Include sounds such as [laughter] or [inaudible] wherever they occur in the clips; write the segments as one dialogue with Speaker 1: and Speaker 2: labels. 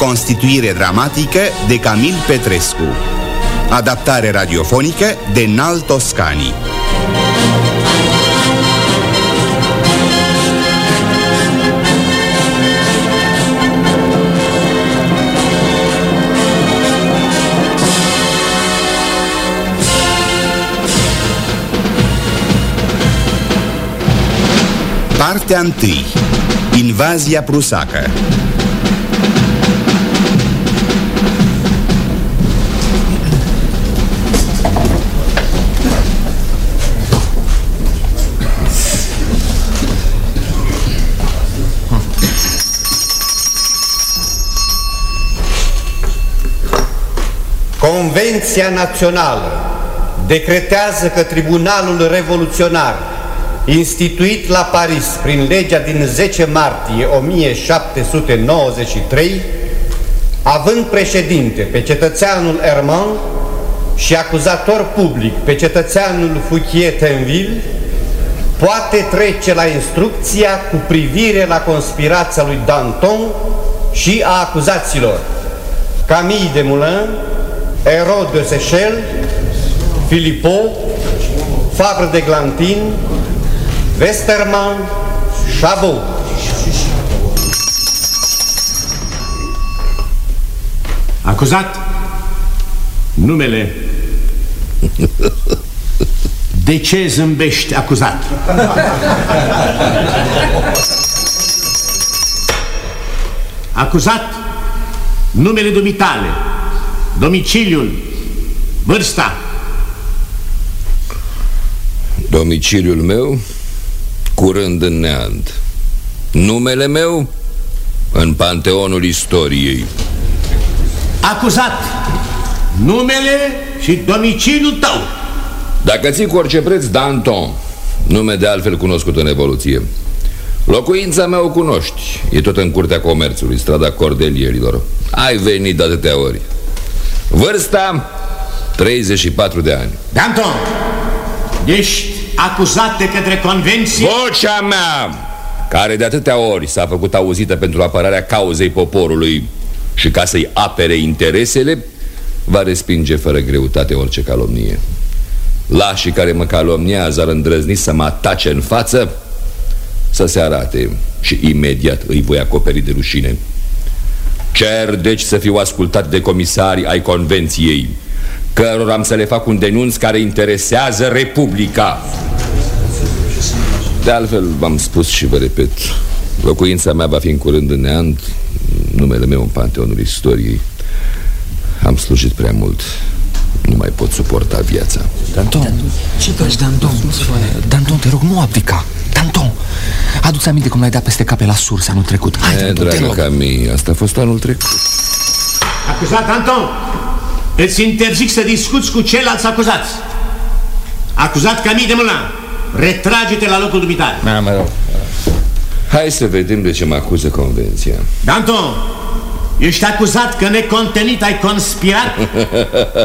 Speaker 1: Reconstituire dramatică de Camil Petrescu. Adaptare radiofonică de Nal Toscani. Partea 1 Invazia prusacă
Speaker 2: Convenția Națională decretează că Tribunalul Revoluționar instituit la Paris prin legea din 10 martie 1793, având președinte pe cetățeanul Herman și acuzator public pe cetățeanul Fouquier Tinville, poate trece la instrucția cu privire la conspirația lui Danton și a acuzaților. Camille de Moulin, Hérode de Seychelles, Philippot, Fabre de Glantin, Westerman, Chabot.
Speaker 3: Acuzat numele. De ce zâmbești, acuzat? Acuzat numele dumitale, domiciliul, vârsta.
Speaker 4: Domiciliul meu curând în neant. Numele meu în panteonul istoriei.
Speaker 3: Acuzat. Numele și domiciliul tău.
Speaker 4: Dacă ții cu orice preț Danton. Nume de altfel cunoscut în Evoluție. Locuința mea o cunoști. E tot în curtea comerțului, strada Cordelierilor Ai venit de atâtea ori Vârsta 34 de ani.
Speaker 3: Danton Ești acuzat de către convenție?
Speaker 4: Vocea mea Care de atâtea ori s-a făcut auzită pentru apărarea cauzei poporului Și ca să-i apere interesele Va respinge fără greutate orice calomnie. Lașii care mă calomniază ar îndrăzni să mă atace în față Să se arate și imediat îi voi acoperi de rușine Cer deci să fiu ascultat de comisarii ai convenției Cărora am să le fac un denunț care interesează Republica. De altfel v-am spus și vă repet Locuința mea va fi în curând în neant Numele meu în panteonul istoriei. Am slujit prea mult Nu mai pot suporta viața.
Speaker 5: Danton, ce faci, Danton? Danton, te rog, nu abdica. Danton, adu-ți aminte cum l-ai dat peste cape la surs anul trecut. Hai,
Speaker 4: e,
Speaker 5: Danton,
Speaker 4: dragă Camille, asta a fost anul trecut.
Speaker 3: Acuzat Anton! Îți interzic să discuți cu ceilalți acuzați. Acuzat Camille de Mâna. Retrage-te la locul dumitare.
Speaker 4: Da, mă rog. Hai să vedem de ce mă acuză convenția.
Speaker 3: Danton Ești acuzat că necontenit ai conspirat?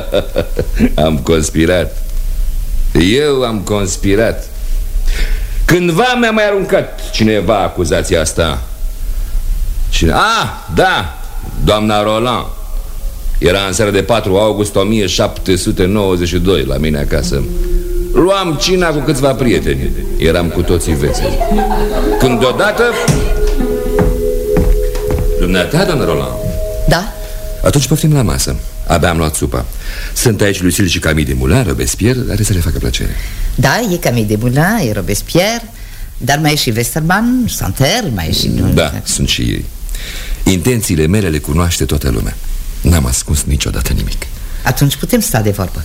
Speaker 3: [laughs]
Speaker 4: Am conspirat. Eu am conspirat Cândva mi-a mai aruncat cineva acuzația asta. Cine? Ah, da, doamna Roland. Era în seara de 4 august 1792 la mine acasă. Luam cina cu câțiva prieteni. Eram cu toții veseli Când deodată Dumneata, doamna Roland?
Speaker 6: Da?
Speaker 4: Atunci poftim la masă Abia am luat supa. Sunt aici Lucille și Camille de Moulin, Robespierre Are să le facă plăcere.
Speaker 6: Da, e Camille de Moulin, e Robespierre Dar mai e și Westerman, Santer, mai e și...
Speaker 4: Da, sunt și ei. Intențiile mele le cunoaște toată lumea. N-am ascuns niciodată nimic.
Speaker 6: Atunci putem sta de vorbă.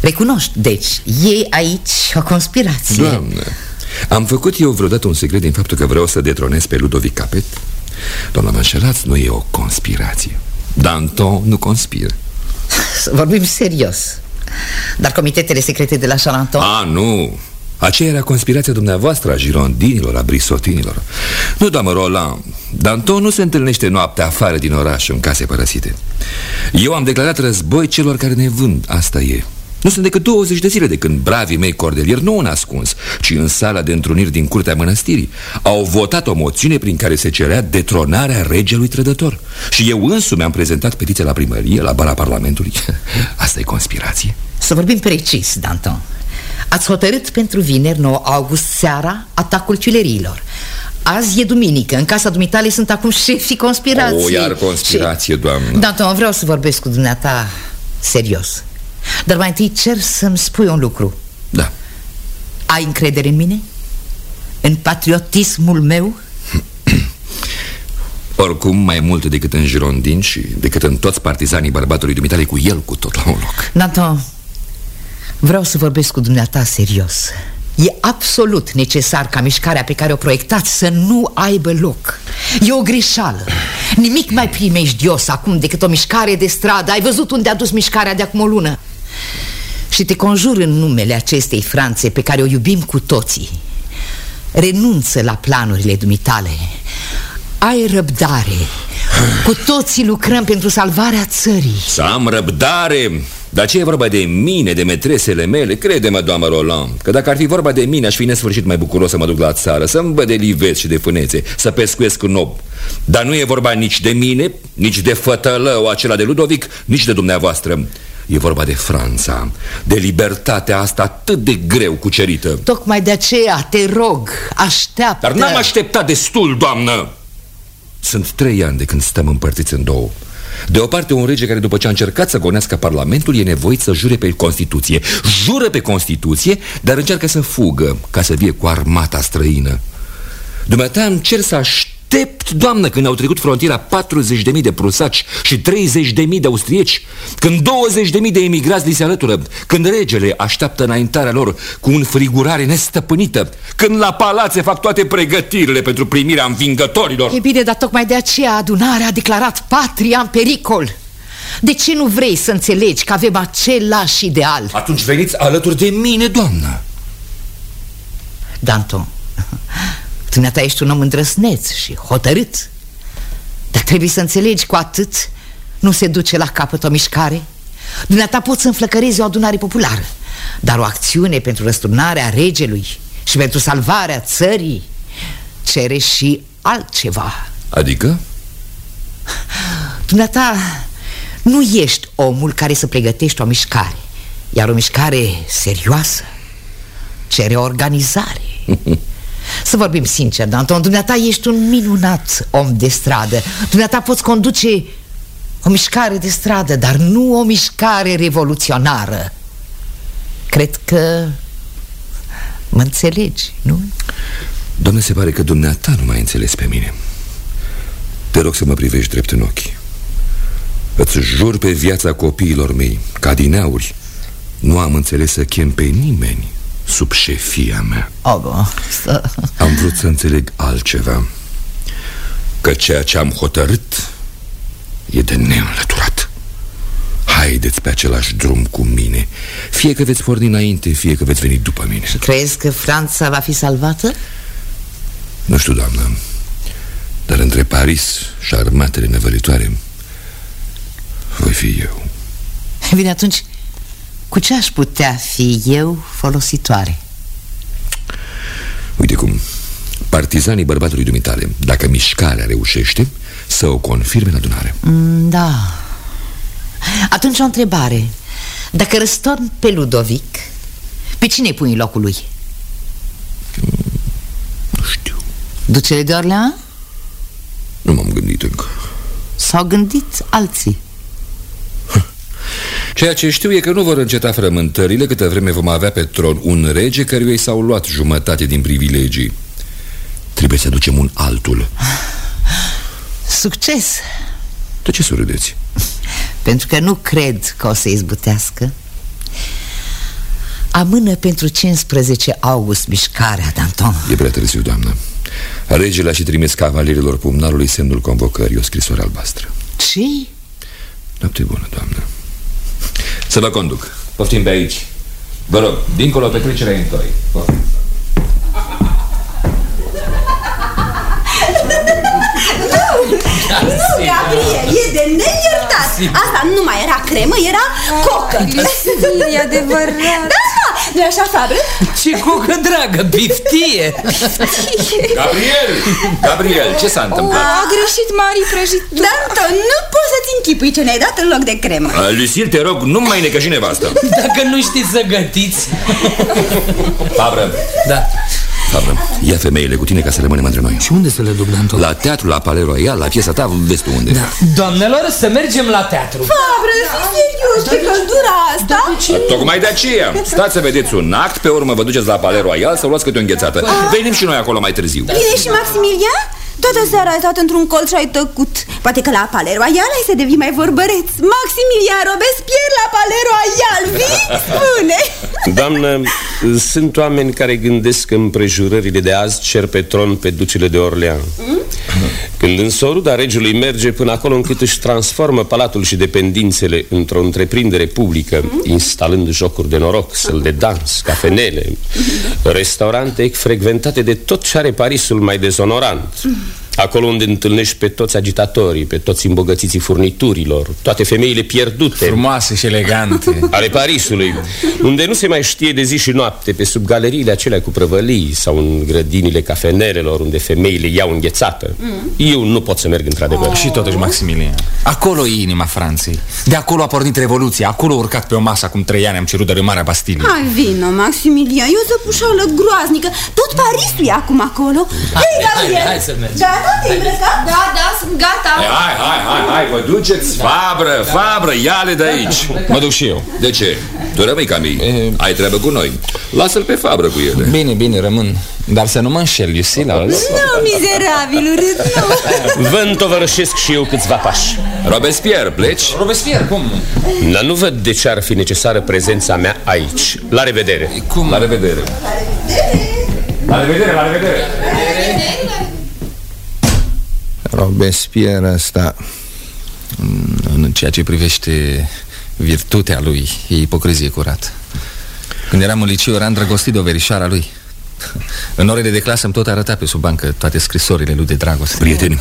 Speaker 6: Recunoști, deci, e aici o conspirație.
Speaker 4: Doamne, am făcut eu vreodată un secret din faptul că vreau să detronez pe Ludovic Capet? Doamna, mă înșelați, nu e o conspirație Danton nu conspiră.
Speaker 6: Să [laughs] vorbim serios. Dar comitetele secrete de la Charenton
Speaker 4: A, nu. Aceea era conspirația dumneavoastră a girondinilor, a brisotinilor. Nu, doamnă Roland Danton nu se întâlnește noaptea afară din oraș în case părăsite. Eu am declarat război celor care ne vând, asta e Nu sunt decât 20 de zile de când bravii mei cordelieri nu au ascuns, ci în sala de întruniri din curtea mănăstirii au votat o moțiune prin care se cerea detronarea regelui trădător. Și eu însumi am prezentat petiția la primărie, la bara Parlamentului. [laughs] Asta e conspirație?
Speaker 6: Să vorbim precis, Danton. Ați hotărât pentru vineri 9 august seara atacul ciuleriilor. Azi e duminică, în casa dumitale sunt acum șefii conspirației
Speaker 4: O, iar conspirație, și... doamnă
Speaker 6: Danton, vreau să vorbesc cu dumneata serios Dar mai întâi cer să-mi spui un lucru.
Speaker 4: Da.
Speaker 6: Ai încredere în mine? În patriotismul meu? [clears throat]
Speaker 4: Oricum, mai mult decât în Girondin și decât în toți partizanii bărbatului dumitale cu el cu tot la un loc.
Speaker 6: Danton, vreau să vorbesc cu dumneata serios. E absolut necesar ca mișcarea pe care o proiectați să nu aibă loc. E o greșeală. Nimic mai primejdios acum decât o mișcare de stradă. Ai văzut unde a dus mișcarea de acum o lună Și te conjur în numele acestei Franțe pe care o iubim cu toții. Renunță la planurile dumitale. Ai răbdare. Cu toții lucrăm pentru salvarea țării.
Speaker 4: Să am răbdare? Dar ce e vorba de mine, de metresele mele? Crede-mă, doamnă Roland Că dacă ar fi vorba de mine, aș fi nesfârșit mai bucuros să mă duc la țară Să-mi bă de livezi și de fânețe Să pescuiesc în ob. Dar nu e vorba nici de mine, nici de fătălău acela de Ludovic Nici de dumneavoastră E vorba de Franța. De libertatea asta atât de greu cucerită.
Speaker 6: Tocmai de aceea, te rog, așteaptă.
Speaker 4: Dar n-am așteptat destul, doamnă. Sunt trei ani de când stăm împărțiți în două. De o parte, un rege care după ce a încercat să gonească Parlamentul e nevoit să jure pe Constituție. Jură pe Constituție, dar încearcă să fugă ca să vie cu armata străină. Dumneata îmi cer să aștept aștept, doamnă, când au trecut frontiera 40.000 de prusaci și 30.000 de austrieci, când 20.000 de emigrați li se alătură, când regele așteaptă înaintarea lor cu un frigurare nestăpânită, când la palațe fac toate pregătirile pentru primirea învingătorilor.
Speaker 6: E bine, dar tocmai de aceea adunarea a declarat patria în pericol. De ce nu vrei să înțelegi că avem același ideal?
Speaker 4: Atunci veniți alături de mine, doamnă.
Speaker 6: Danton, Dumneata ești un om îndrăsneț și hotărât. Dar trebuie să înțelegi cu atât Nu se duce la capăt o mișcare. Dumneata poți să înflăcărezi o adunare populară Dar o acțiune pentru răsturnarea regelui Și pentru salvarea țării Cere și altceva.
Speaker 4: Adică?
Speaker 6: Dumneata nu ești omul care să pregătești o mișcare Iar o mișcare serioasă Cere organizare [laughs] Să vorbim sincer, Danton, dumneata ești un minunat om de stradă. Dumneata poți conduce o mișcare de stradă, dar nu o mișcare revoluționară. Cred că mă înțelegi, nu?
Speaker 4: Doamne, se pare că dumneata nu mai înțeles pe mine. Te rog să mă privești drept în ochi. Îți jur pe viața copiilor mei Ca din auri. Nu am înțeles să chem pe nimeni sub șefia mea.
Speaker 6: Oh, să...
Speaker 4: Am vrut să înțeleg altceva. Că ceea ce am hotărât e de neînlăturat. Haideți pe același drum cu mine. Fie că veți porni înainte, fie că veți veni după mine.
Speaker 6: Și crezi că Franța va fi salvată?
Speaker 4: Nu știu, doamnă Dar între Paris și armatele năvălitoare Voi fi eu.
Speaker 6: Bine, atunci cu ce aș putea fi eu folositoare?
Speaker 4: Uite cum Partizanii bărbatului dumitale Dacă mișcarea reușește Să o confirme în adunare
Speaker 6: mm, Da Atunci o întrebare Dacă răstorn pe Ludovic Pe cine pui în locul lui?
Speaker 4: Mm, nu știu
Speaker 6: Ducele de Orlean?
Speaker 4: Nu m-am gândit încă
Speaker 6: S-au gândit alții
Speaker 4: Ceea ce știu e că nu vor înceta frământările câtă vreme vom avea pe tron un rege căruia i s-au luat jumătate din privilegii. Trebuie să ducem un altul.
Speaker 6: Succes!
Speaker 4: De ce surâdeți?
Speaker 6: Pentru că nu cred că o să izbutească. Amână pentru 15 august mișcarea, Danton.
Speaker 4: E prea târziu, doamnă. Regele a și trimis cavalerilor pumnarului semnul convocării, o scrisoare albastră.
Speaker 6: Ce?
Speaker 4: Noapte bună, doamnă. Să vă conduc. Poftim pe aici. Vă rog, dincolo trecerea în toi. Poftim.
Speaker 7: Nu, Gabriel, e de neiertat posibil.
Speaker 8: Asta nu mai era cremă, era cocă
Speaker 7: E adevărat
Speaker 8: Da, nu așa, Fabre?
Speaker 5: Ce cocă dragă, biftie [laughs]
Speaker 4: Gabriel! Gabriel, ce s-a întâmplat?
Speaker 7: A greșit Mari prăjitură
Speaker 8: Danton, nu poți să-ți închipui ce ne-ai dat în loc de cremă.
Speaker 4: Uh, Lucille, te rog, nu mai necăși nevastă.
Speaker 5: Dacă nu știți să gătiți.
Speaker 4: Fabră,
Speaker 5: Da.
Speaker 4: Fabră, ia femeile cu tine ca să rămânem între noi.
Speaker 5: Și unde să le duc, Danton?
Speaker 4: La teatru, la Palais Royal, la piesa ta, vezi tu unde.
Speaker 5: Da. Doamnelor, să mergem la teatru.
Speaker 8: Fabre, fii serios, ce căldura asta?
Speaker 4: Tocmai de aceea. Stați să vedeți un act, pe urmă vă duceți la Palais Royal Să luați câte o înghețată. Venim și noi acolo mai târziu.
Speaker 8: Bine și Maximilian? Toată seara ai stat într-un colț și ai tăcut. Poate că la Palais Royal ai să devii mai vorbăreț. Maximilian Robespierre la Palais Royal Vii? Spune.
Speaker 9: Doamnă, sunt oameni care gândesc că împrejurările de azi cer pe tron pe ducele de Orlean Când însă oruda regiului merge până acolo încât își transformă palatul și dependințele într-o întreprindere publică Instalând jocuri de noroc, săl de dans, cafenele Restaurante frecventate de tot ce are Parisul mai dezonorant Acolo unde întâlnești pe toți agitatorii, pe toți îmbogățiții furniturilor, toate femeile pierdute.
Speaker 5: Frumoase și elegante. [laughs]
Speaker 9: Ale Parisului, unde nu se mai știe de zi și noapte, pe sub galeriile acelea cu prăvălii sau în grădinile cafenelelor unde femeile iau înghețată. Eu nu pot să merg într-adevăr.
Speaker 5: Și totuși, Maximilian Acolo e inima Franței. De acolo a pornit revoluția. Acolo a urcat pe o masă acum trei ani Am cerut dărâmarea Bastilii.
Speaker 8: Hai, vino, Maximilian, e o zăpușoală groaznică. Tot Parisul e acum acolo. Hei, Gabriel.
Speaker 5: hai să mergem.
Speaker 8: Gata, te-ai îmbrăcat?
Speaker 7: Da, da, sunt gata.
Speaker 4: Hai, hai, hai, hai, vă duceți. Fabră, Fabră, ia-le de aici.
Speaker 5: Mă duc și eu.
Speaker 4: De ce? Tu rămâi, Camille Ai treabă cu noi. Lasă-l pe Fabră cu ele.
Speaker 5: Bine, bine, rămân. Dar să nu mă înșel, Lucila
Speaker 8: Nu, mizerabil, urât, nu.
Speaker 9: Vă întovărășesc și eu câțiva pași.
Speaker 4: Robespierre, pleci?
Speaker 5: Robespierre, cum?
Speaker 9: Dar nu văd de ce ar fi necesară prezența mea aici. La revedere!
Speaker 5: Cum?
Speaker 4: La revedere. La revedere, la revedere
Speaker 10: Robespierre ăsta
Speaker 5: În ceea ce privește virtutea lui E ipocrizie curată Când eram în liceu, era îndrăgostit de o verișoara lui. În orele de clasă îmi tot arăta pe sub bancă Toate scrisorile lui de dragoste.
Speaker 4: Prieteni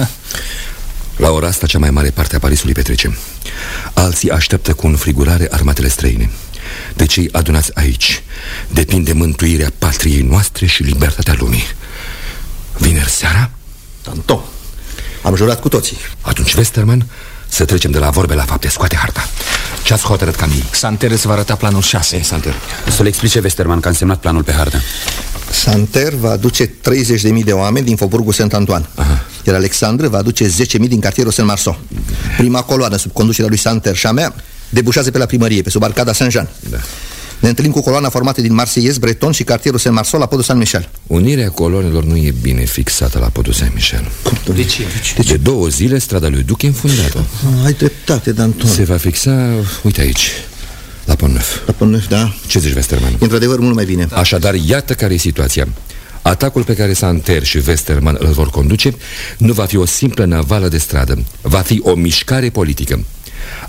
Speaker 4: La ora asta cea mai mare parte a Parisului petrece Alții așteaptă cu înfrigurare armatele străine. De cei adunați aici Depinde mântuirea patriei noastre și libertatea lumii. Vineri seara?
Speaker 10: Danton Am jurat cu toții.
Speaker 4: Atunci, Westerman, să trecem de la vorbe la fapte. Scoate harta. Ce-ați hotărât, Camille?
Speaker 5: Santer îți va arăta planul 6
Speaker 4: Santer
Speaker 11: Să le explice Westerman că a însemnat planul pe hartă.
Speaker 10: Santer va aduce 30.000 de oameni din Faubourgul Saint-Antoine. Iar Alexandre va aduce 10.000 din cartierul Saint-Marceau. Prima coloană sub conducerea lui Santer și a mea Debușează pe la primărie, pe sub arcada Saint-Jean.
Speaker 4: Da.
Speaker 10: Ne întâlnim cu coloana formată din Marseiez, Breton și cartierul Saint-Marceau la podul Saint-Michel.
Speaker 4: Unirea colonelor nu e bine fixată la podul Saint-Michel.
Speaker 5: De ce?
Speaker 4: De două zile strada lui Duc e înfundată.
Speaker 10: Ah, Ai dreptate, Danton
Speaker 4: Se va fixa, uite aici, la Pont-Neuf.
Speaker 10: La Pont-Neuf, da?
Speaker 4: Ce zici, Westerman?
Speaker 10: E într-adevăr mult mai bine.
Speaker 4: Așadar, iată care e situația. Atacul pe care Santer și Westerman îl vor conduce nu va fi o simplă navală de stradă, va fi o mișcare politică.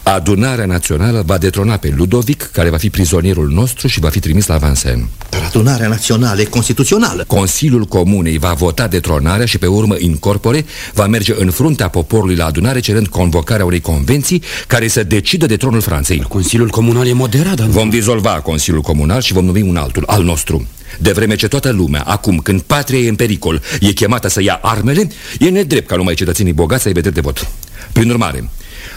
Speaker 4: Adunarea națională va detrona pe Ludovic, care va fi prizonierul nostru și va fi trimis la Vincennes.
Speaker 10: Dar adunarea națională e constituțională
Speaker 4: Consiliul Comunei va vota detronarea și pe urmă incorpore va merge în fruntea poporului la adunare cerând convocarea unei convenții care să decidă de tronul Franței.
Speaker 11: Consiliul Comunal e moderat, dar
Speaker 4: Vom dizolva Consiliul Comunal și vom numi un altul, al nostru. De vreme ce toată lumea, acum când patria e în pericol, e chemată să ia armele, e nedrept ca numai cetățenii bogați să aibă drept de vot. Prin urmare,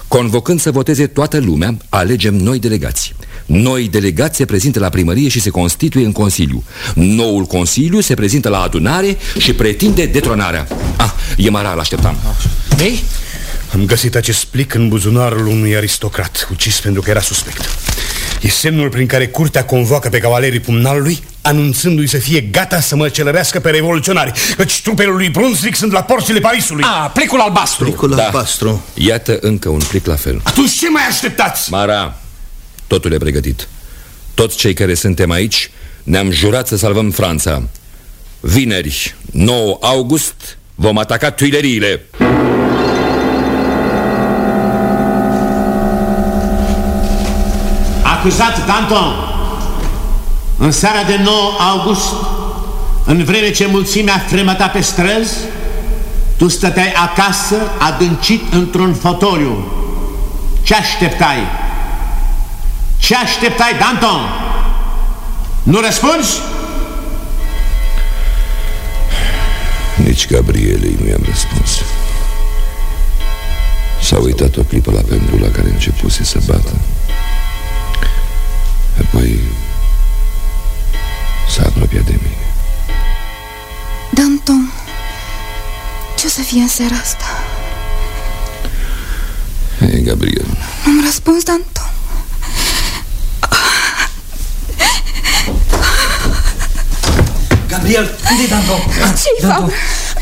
Speaker 4: convocând să voteze toată lumea, alegem noi delegați. Noi delegați se prezintă la primărie și se constituie în Consiliu. Noul Consiliu se prezintă la adunare și pretinde detronarea. Ah, e mara, l-așteptam.
Speaker 5: Ei?
Speaker 12: Am găsit acest plic în buzunarul unui aristocrat Ucis pentru că era suspect E semnul prin care curtea convoacă pe cavalerii pumnalului Anunțându-i să fie gata să mă celărească pe revoluționari Căci trupele lui Brunswick sunt la porțile Parisului
Speaker 5: A, plicul albastru
Speaker 10: Plicul
Speaker 4: Da.
Speaker 10: albastru
Speaker 4: Iată încă un plic la fel.
Speaker 12: Atunci ce mai așteptați?
Speaker 4: Mara, totul e pregătit. Toți cei care suntem aici ne-am jurat să salvăm Franța. Vineri, 9 august, vom ataca Tuileriile.
Speaker 3: Acuzat Danton În seara de 9 august În vreme ce mulțimea fremăta pe străzi Tu stăteai acasă adâncit într-un fotoliu Ce așteptai? Ce așteptai, Danton? Nu răspunzi?
Speaker 4: Nici Gabrielei nu i-am răspuns S-a uitat o clipă la pendul la care începuse să bată Apoi s-a apropiat de mine.
Speaker 7: Danton, ce o să fie în seara asta?
Speaker 4: Ei, Gabriel.
Speaker 7: Nu-mi răspuns, Danton
Speaker 13: Gabriel, unde e Danton?
Speaker 7: Ce-i
Speaker 13: Danton,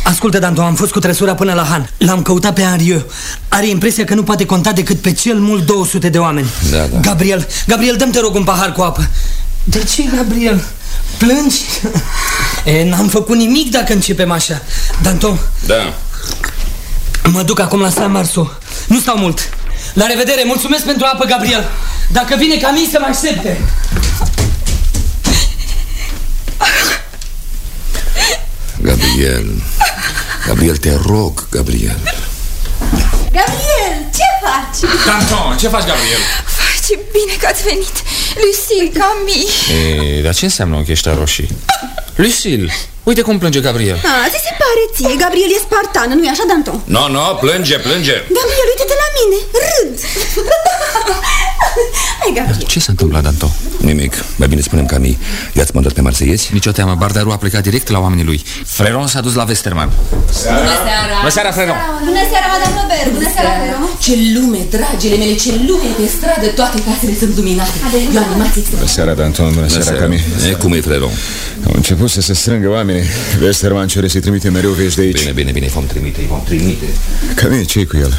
Speaker 13: Ascultă, Danton, am fost cu trăsura până la Han. L-am căutat pe Henrieu Are impresia că nu poate conta decât pe cel mult 200 de oameni.
Speaker 4: Da, da.
Speaker 13: Gabriel, Gabriel, dăm te rog un pahar cu apă. De ce, Gabriel? Plângi? E, n-am făcut nimic dacă începem așa. Danton,
Speaker 4: Da.
Speaker 13: mă duc acum la San Marso. Nu stau mult. La revedere, mulțumesc pentru apă, Gabriel. Dacă vine Camille să mă aștepte.
Speaker 4: Gabriel Gabriel, te rog, Gabriel
Speaker 8: Gabriel, ce faci?
Speaker 5: Danton, ce faci, Gabriel?
Speaker 7: Vai, ce bine că ați venit Lucille, Camille
Speaker 5: E, dar ce înseamnă ochii ăștia roșii? Lucille, uite cum plânge Gabriel
Speaker 8: A, ți se pare ție, Gabriel e spartană, nu-i așa, Danton?
Speaker 4: No, no, plânge, plânge
Speaker 8: Gabriel, uite-te la mine, râd Hai, Gabriel
Speaker 5: Ce s-a întâmplat, Danton?
Speaker 4: Nimic, mai bine spunem Camille I-ați mandat pe marseiezi?
Speaker 5: Nici o teamă, Bardaru a plecat direct la oamenii lui Freron s-a dus la Westerman
Speaker 14: Bună seara!
Speaker 5: Bună seara, Freron!
Speaker 14: Bună seara, Madame Robert! Bună seara, Freron! Ce lume, dragile mele, ce lume pe stradă, toate casele sunt luminate. E o animație
Speaker 15: Bună seara, Danton, bună seara, Camille
Speaker 4: E, cum e, Freron?
Speaker 15: Au început să se strângă oamenii Westerman cere să-i trimite mereu vești de aici
Speaker 4: Bine, bine, bine, îi vom trimite, îi vom trimite
Speaker 15: Camille, ce cu el?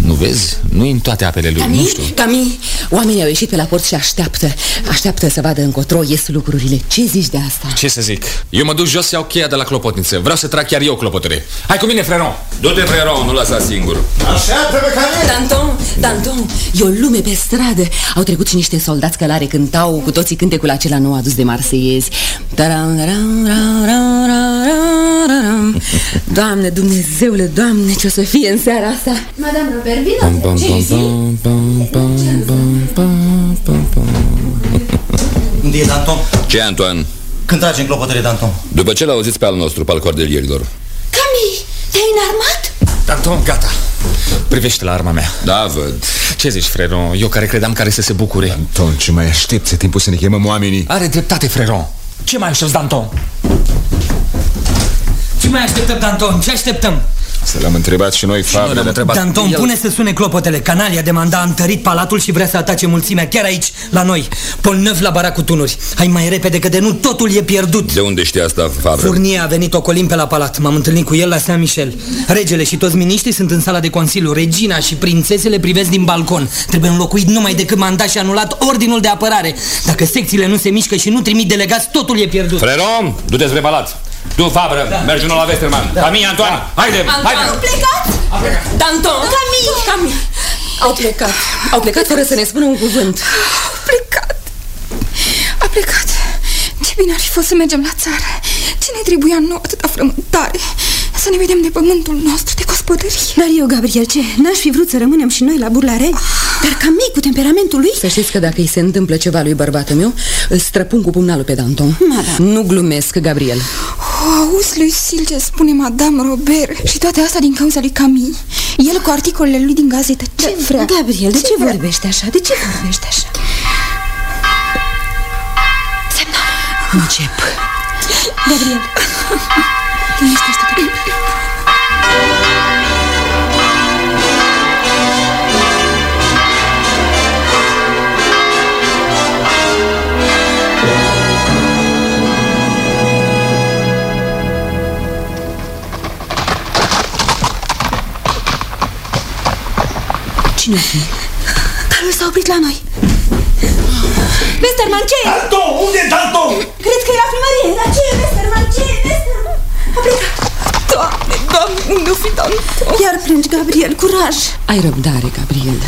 Speaker 5: Nu vezi? nu în toate apele lui, nu știu
Speaker 14: Camille, oamenii au ieșit pe la port și așteaptă. Așteaptă să vadă încotro ies lucrurile. Ce zici de asta?
Speaker 5: Ce să zic? Eu mă duc jos să iau cheia de la clopotniță Vreau să trag chiar eu clopotele Hai cu mine, Freron
Speaker 4: Du-te, Freron, nu lăsa singur
Speaker 12: Așteaptă-mă, Camille!
Speaker 14: Danton, Danton, e o lume pe stradă Au trecut și niște soldați călare Cântau cu toții cântecul acela nou adus de marseiezi Taram, taram, ram, ram, ram, ram, ram. Doamne, Dumnezeule, Doamne, ce o să fie în seara asta
Speaker 7: Madame Robert, vină
Speaker 10: Unde e Danton?
Speaker 4: Ce, Antoine?
Speaker 10: Când trage în clopotele, Danton?
Speaker 4: După ce l auziți pe al nostru, pe al cordelierilor
Speaker 8: Cami, te-ai înarmat?
Speaker 5: Danton, gata Privește la arma mea
Speaker 4: Da, văd
Speaker 5: Ce zici, Freron? Eu care credeam care să se bucure
Speaker 15: Anton, ce mai aștepți? Timpul să ne chemăm oamenii
Speaker 5: Are dreptate, Freron ce mai aștepți, Danton?
Speaker 13: Ce mai așteptăm, Danton? Ce așteptăm?
Speaker 15: Să l-am întrebat și noi faptele
Speaker 13: Danton, pune să sune clopotele. Canalia de manda a întărit palatul și vrea să atace mulțimea Chiar aici, la noi. Polnev la baracul tunuri. Hai mai repede că de nu totul e pierdut.
Speaker 4: De unde știi asta, Fabre?
Speaker 13: Furnie a venit ocolim pe la palat. M-am întâlnit cu el la Saint-Michel. Regele și toți miniștrii sunt în sala de consiliu. Regina și prințesele privesc din balcon. Trebuie înlocuit numai decât mandat și anulat ordinul de apărare. Dacă secțiile nu se mișcă și nu trimit delegați Totul e pierdut.
Speaker 4: Freron, du-te spre palat Tu, Fabră, da. mergi unul la Westerman da. Camille, Antoine, da. haide, haide.
Speaker 14: Au plecat? Danton, Camille, Camille. Au plecat, au plecat fără să ne spună un cuvânt.
Speaker 7: A plecat. A plecat. Ce bine ar fi fost să mergem la țară. Ce ne trebuia nouă atâta frământare. Să ne vedem de pământul nostru, de gospodărie.
Speaker 8: Dar eu, Gabriel, ce? N-aș fi vrut să rămânem și noi la burlare? Dar Camille, cu temperamentul lui?
Speaker 14: Să știți că dacă îi se întâmplă ceva lui bărbatul meu Îl străpun cu pumnalul pe Danton.
Speaker 8: Madame.
Speaker 14: Nu glumesc, Gabriel
Speaker 7: O, auzi, Lucille, ce spune Madame Robert Și toate astea din cauza lui Camille El cu articolele lui din gazetă Ce vrea?
Speaker 8: Gabriel, de ce,
Speaker 7: vrea?
Speaker 8: vorbești așa? De ce vorbești așa?
Speaker 14: Încep
Speaker 8: Gabriel, [laughs]
Speaker 7: Liniștește-te
Speaker 14: Cine fi?
Speaker 8: Carol s-a oprit la noi Westerman, ce e?
Speaker 12: Danton, unde e Danton?
Speaker 8: Cred că e la primărie Dar ce e, Westerman? Ce e, Westerman? A plecat
Speaker 7: Doamne, Doamne, unde o fi Danton?
Speaker 8: Iar plângi, Gabriel, curaj
Speaker 14: Ai răbdare, Gabriel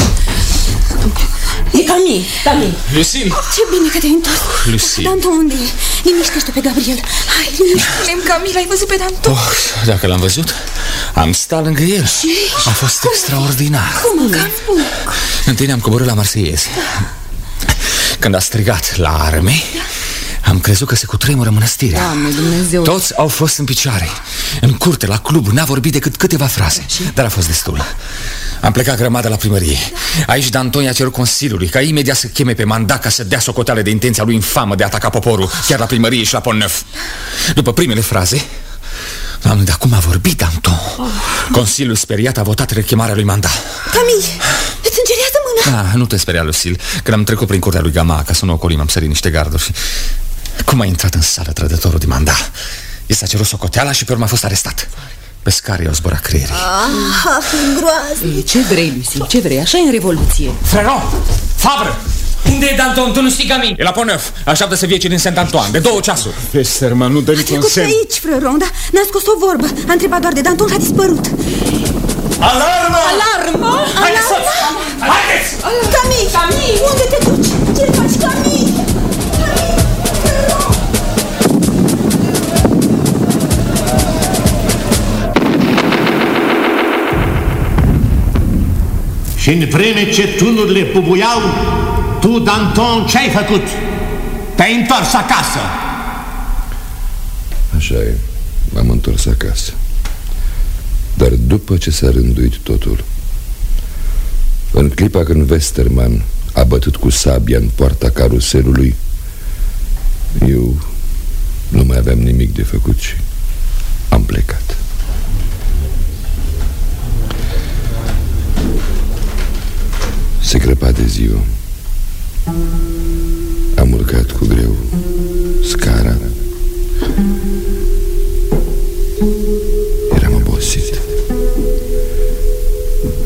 Speaker 14: E Camille, Camille
Speaker 5: Lucille
Speaker 8: Ce bine că te-ai întors.
Speaker 5: Lucille
Speaker 8: Danton, unde e? Liniștește pe Gabriel. Hai, liniștește.
Speaker 7: Spune-mi, Camila, ai văzut pe Danton?
Speaker 5: oh, Dacă l-am văzut, am stat lângă el.
Speaker 8: Și?
Speaker 5: A fost extraordinar.
Speaker 8: Cum, Cam?
Speaker 5: Întâi ne-am coborât la Marseiez Când a strigat la arme Am crezut că se cutremură mănăstirea.
Speaker 14: Doamne Dumnezeu
Speaker 5: Toți au fost în picioare. În curte, la club, n-a vorbit decât câteva fraze. Dar a fost destul Am plecat grămadă la primărie. Aici D'Antoni a cerut Consiliului Ca imediat să cheme pe mandat ca să dea socoteale de intenția lui infamă de a ataca poporul Chiar la primărie și la Pont-Neuf După primele fraze Doamne, dar cum a vorbit Danton? Consiliul speriat a votat rechemarea lui Manda.
Speaker 8: Camille, îți îngerează mâna?
Speaker 5: Ah, nu te speria, Lucil Când am trecut prin curtea lui Gama Ca să nu ocolim, am sărit niște garduri. Și... Cum a intrat în sală trădătorul de Manda? I s-a cerut socoteala și pe urmă a fost arestat Pe scară i-au zburat creierii
Speaker 8: Ah, groaznic
Speaker 14: Ce vrei, Lucy, ce vrei? Așa e în revoluție
Speaker 5: Freron! Fabră!
Speaker 13: Unde e Danton? Tu nu știi Camille?
Speaker 5: E la Pont-Neuf Așteaptă să vie cei din Saint-Antoine De două ceasuri
Speaker 15: Westerman, nu dă
Speaker 8: A
Speaker 15: niciun
Speaker 8: trecut pe
Speaker 15: semn
Speaker 8: aici, frăron, dar n-a scos o vorbă A întrebat doar de Danton și a dispărut
Speaker 3: Alarmă!
Speaker 8: Alarmă!
Speaker 3: Haideți să... Haideți!
Speaker 8: Camille! Camille! Unde te duci? Ce faci, Camille?
Speaker 3: Și în vreme ce tunurile bubuiau, tu, Danton, ce-ai făcut? Te-ai întors acasă.
Speaker 4: Așa e, m-am întors acasă Dar după ce s-a rânduit totul În clipa când Westerman a bătut cu sabia în poarta caruselului Eu nu mai aveam nimic de făcut și am plecat Se crăpa de ziua Am urcat cu greu scara Eram obosit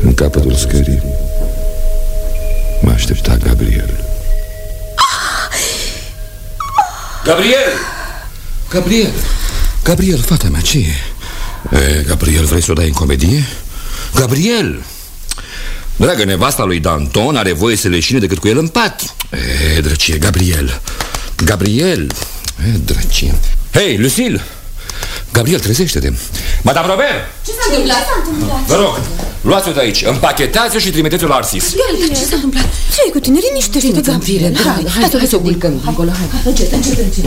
Speaker 4: În capătul scării Mă aștepta Gabriel
Speaker 11: Gabriel! Gabriel! Gabriel, fata mea, ce e? e Gabriel, vrei să o dai în comedie? Gabriel!
Speaker 4: Dragă, nevasta lui Danton are voie să leșine decât cu el în pat.
Speaker 11: E, drăcie, Gabriel. Gabriel. E, drăcie. Hei, Lucille Gabriel, trezește-te. Madame Robert!
Speaker 14: Ce s-a întâmplat?
Speaker 4: Vă rog, luați-o de aici. Împachetează-o și trimiteți-o la Arsis.
Speaker 14: Gabriel, ce s-a întâmplat?
Speaker 8: Ce e cu tine? Liniștește-te, Gabriel.
Speaker 14: Hai, hai, hai să o culcăm dincolo, hai. Încet, încet, încet.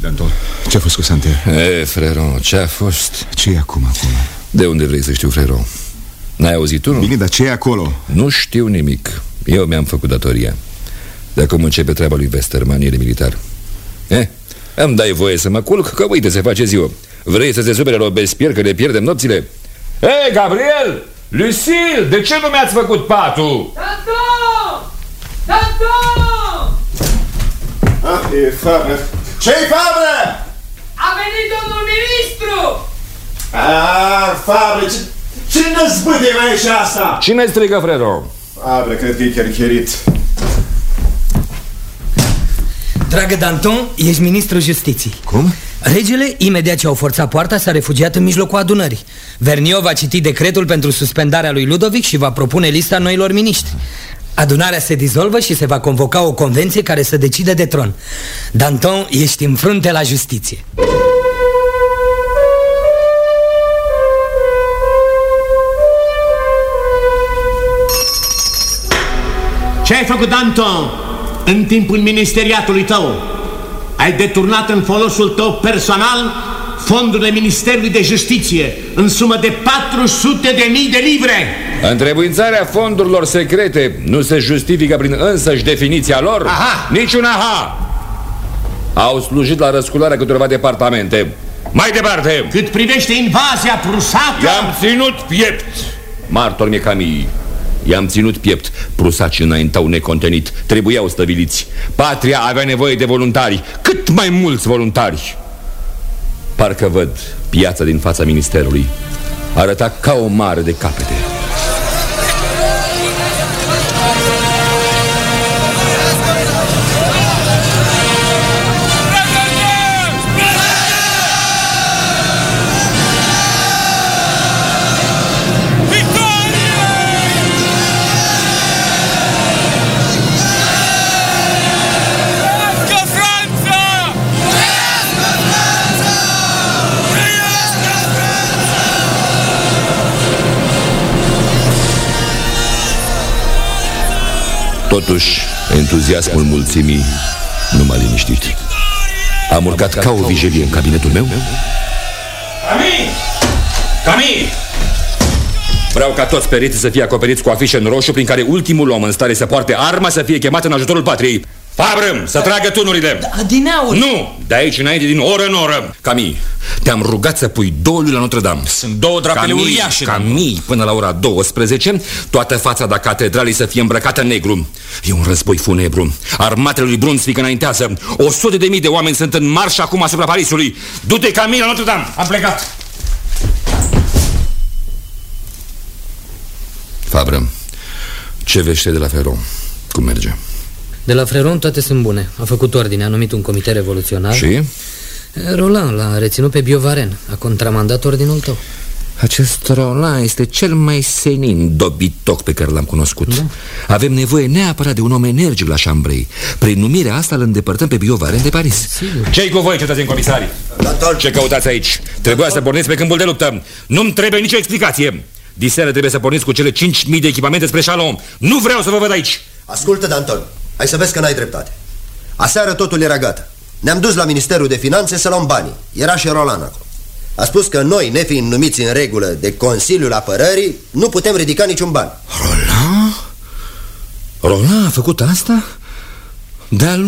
Speaker 15: Danton, ce a fost cu Santer?
Speaker 4: E, Freron, ce a fost?
Speaker 15: ce e acum, acum?
Speaker 4: De unde vrei să știu, Freron? N-ai auzit tu, nu?
Speaker 15: Bine, dar ce e acolo?
Speaker 4: Nu știu nimic Eu mi-am făcut datoria De acum începe treaba lui Westerman, el e militar Eh, îmi dai voie să mă culc, că uite, se face ziua Vrei să se supere Robespierre că ne pierdem nopțile? Hei, Gabriel! Lucille, de ce nu mi-ați făcut patul?
Speaker 16: Danton! Danton!
Speaker 15: Ah, e Fabre Ce-i Fabre?
Speaker 16: A venit domnul ministru!
Speaker 15: Ah, Fabre, ce, ce năzbâde mai e și asta?
Speaker 4: Cine strigă, Fredo?
Speaker 15: Fabre, cred că e chiar cherit
Speaker 13: Dragă Danton, ești ministrul justiției
Speaker 15: Cum?
Speaker 13: Regele, imediat ce au forțat poarta, s-a refugiat în mijlocul adunării Vernio va citi decretul pentru suspendarea lui Ludovic și va propune lista noilor miniștri Adunarea se dizolvă și se va convoca o convenție care să decide de tron Danton, ești în frunte la justiție
Speaker 3: ai făcut, Danton, în timpul ministeriatului tău? Ai deturnat în folosul tău personal fondurile Ministerului de Justiție în sumă de 400 de mii de livre.
Speaker 4: Întrebuințarea fondurilor secrete nu se justifică prin însăși definiția lor?
Speaker 3: Aha!
Speaker 4: Niciun aha! Au slujit la răscularea câteva departamente. Mai departe!
Speaker 3: Cât privește invazia prusacă...
Speaker 4: I-am ținut piept! Martor mie Camii. I-am ținut piept. Prusacii înaintau necontenit. Trebuiau stăviliți. Patria avea nevoie de voluntari. Cât mai mulți voluntari. Parcă văd piața din fața ministerului. Arăta ca o mare de capete. Totuși, entuziasmul mulțimii nu m-a liniștit Am urcat ca o vijelie în cabinetul meu
Speaker 3: Cami! Cami!
Speaker 4: Vreau ca toți pereții să fie acoperiți cu afișe în roșu Prin care ultimul om în stare să poarte arma Să fie chemat în ajutorul patriei Fabrâm, să tragă tunurile.
Speaker 13: Adineauri.
Speaker 4: Nu, de aici înainte din oră în oră. Cami, te-am rugat să pui două lui la Notre-Dame.
Speaker 5: Sunt două drapele
Speaker 4: Camii,
Speaker 5: uriașe
Speaker 4: Camii, până la ora 12 Toată fața da catedralei să fie îmbrăcată în negru. E un război funebru. Armatele lui Brunswick înaintează. O sută de mii de oameni sunt în marș acum asupra Parisului. Du-te, Camii, la Notre-Dame.
Speaker 3: Am plecat.
Speaker 4: Fabră, ce vește de la Ferron? Cum merge?
Speaker 13: De la Freron toate sunt bune. A făcut ordine, a numit un comitet revoluționar.
Speaker 4: Și?
Speaker 13: Roland l-a reținut pe Biovaren. A contramandat ordinul tău.
Speaker 4: Acest Roland este cel mai senin dobitoc pe care l-am cunoscut. Da. Avem nevoie neapărat de un om energic la Chambray Prin numirea asta îl îndepărtăm pe Biovaren de Paris. Ce-i cu voi, cetățeni comisari? Ce căutați aici? Trebuia să porniți pe câmpul de luptă. Nu-mi trebuie nicio explicație. Diseară trebuie să porniți cu cele 5.000 de echipamente spre Chalon. Nu vreau să vă văd aici.
Speaker 17: Ascultă, Danton, hai să vezi că n-ai dreptate. Aseară totul era gata. Ne-am dus la Ministerul de Finanțe să luăm banii. Era și Roland acolo. A spus că noi, nefiind numiți în regulă de Consiliul Apărării Nu putem ridica niciun ban.
Speaker 4: Roland? Roland a făcut asta? Dar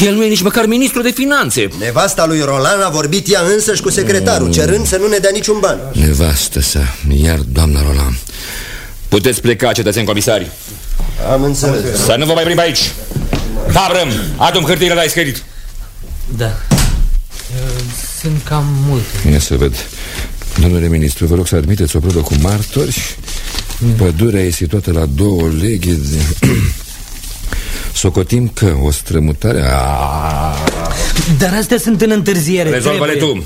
Speaker 4: el nu e nici măcar ministru de finanțe.
Speaker 17: Nevasta lui Roland a vorbit ea însăși cu secretarul Cerând să nu ne dea niciun ban.
Speaker 4: Nevastă sa, iar doamna Roland. Puteți pleca, cetățeni comisari
Speaker 17: Am înțeles.
Speaker 4: Să nu vă mai primim aici. Fabrăm, adu-mi hârtiile la scris
Speaker 13: Da. Sunt cam multe.
Speaker 4: Ia să văd. Domnule ministru, vă rog să admiteți o probă cu martori. Pădurea e situată la două leghe de... [clears throat] Socotim că o strămutare... Aaaa...
Speaker 13: Dar astea sunt în întârziere
Speaker 4: Rezolvă-le tu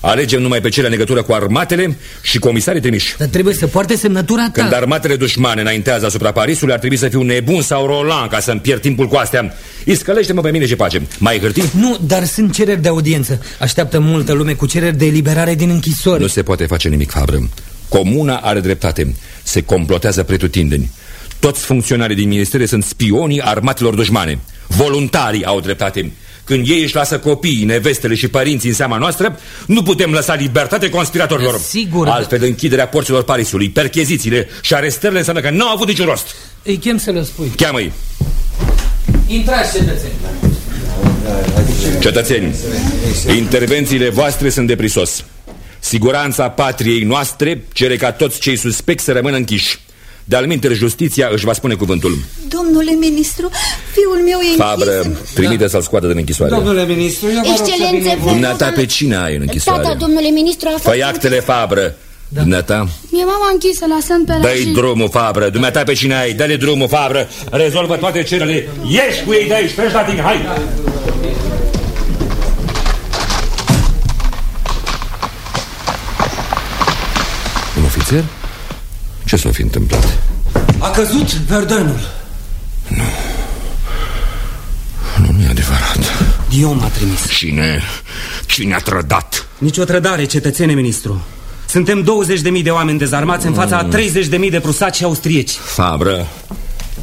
Speaker 4: Alegem numai pe cele în legătură cu armatele și comisarii trimiși.
Speaker 13: Dar trebuie să poarte semnătura ta.
Speaker 4: Când armatele dușmane înaintează asupra Parisului Ar trebui să fiu nebun sau Roland ca să-mi pierd timpul cu astea. Iscălește-mă pe mine și pace. Mai ai hârtii?
Speaker 13: Nu, dar sunt cereri de audiență. Așteaptă multă lume cu cereri de eliberare din închisori.
Speaker 4: Nu se poate face nimic, Fabră. Comuna are dreptate. Se complotează pretutindeni. Toți funcționarii din ministere sunt spionii armatelor dușmane. Voluntarii au dreptate când ei își lasă copiii, nevestele și părinții în seama noastră, nu putem lăsa libertate conspiratorilor.
Speaker 13: Sigur.
Speaker 4: Altfel, închiderea porților Parisului, perchezițiile și arestările înseamnă că nu au avut niciun rost.
Speaker 13: Îi chem să le spui.
Speaker 4: Cheamă-i.
Speaker 13: Intrați, cetățeni.
Speaker 4: Cetățeni, intervențiile voastre sunt de prisos. Siguranța patriei noastre cere ca toți cei suspecți să rămână închiși. De-al minteri, justiția își va spune cuvântul
Speaker 8: Domnule ministru, fiul meu e
Speaker 4: Fabră,
Speaker 8: închis
Speaker 4: trimite să-l scoată din închisoare
Speaker 18: Domnule ministru, eu vă rog să
Speaker 19: Excelențe,
Speaker 18: bine...
Speaker 19: vă
Speaker 4: Dumneata pe cine ai în închisoare?
Speaker 19: Tata, domnule ministru, a fost...
Speaker 4: Făi actele, Fabră da. Dumneata?
Speaker 19: Mie mama închisă, lăsăm pe la
Speaker 4: Dă-i drumul, Fabră Dumneata pe cine ai? Dă-le drumul, Fabră Rezolvă toate cererile Ieși cu ei de aici, treci la tine, hai! Un ofițer? Ce s-a fi întâmplat?
Speaker 18: A căzut Verdunul.
Speaker 4: Nu, nu e adevărat
Speaker 18: Dion m-a trimis.
Speaker 4: Cine? Cine a trădat?
Speaker 18: Nici o trădare, cetățene ministru. Suntem 20.000 de oameni dezarmați în fața
Speaker 4: Mm.
Speaker 18: a 30.000 de prusaci și austrieci.
Speaker 4: Fabră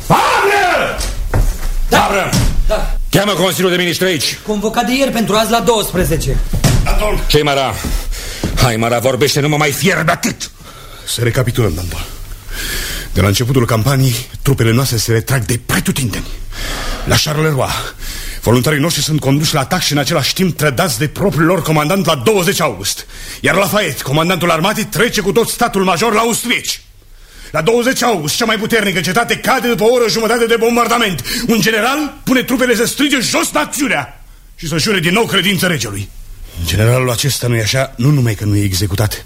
Speaker 4: Fabră! Da. Fabră!
Speaker 13: Da.
Speaker 4: Cheamă Consiliul de Ministri aici
Speaker 13: Convocat de ieri pentru azi la 12
Speaker 4: Ce-i Mara? Hai, Mara, vorbește, nu mă mai fierbe atât
Speaker 12: Să recapitulăm, Danton De la începutul campaniei, trupele noastre se retrag de pretutindeni La Charleroi. Voluntarii noștri sunt conduși la atac și în același timp trădați de propriul lor comandant la 20 august. Iar Lafayette, comandantul armatei, trece cu tot statul major la austrieci la 20 august, cea mai puternică cetate cade după o oră jumătate de bombardament. Un general pune trupele să strige jos națiunea Și să jure din nou credință regelui. Generalul acesta nu-i așa, nu numai că nu e executat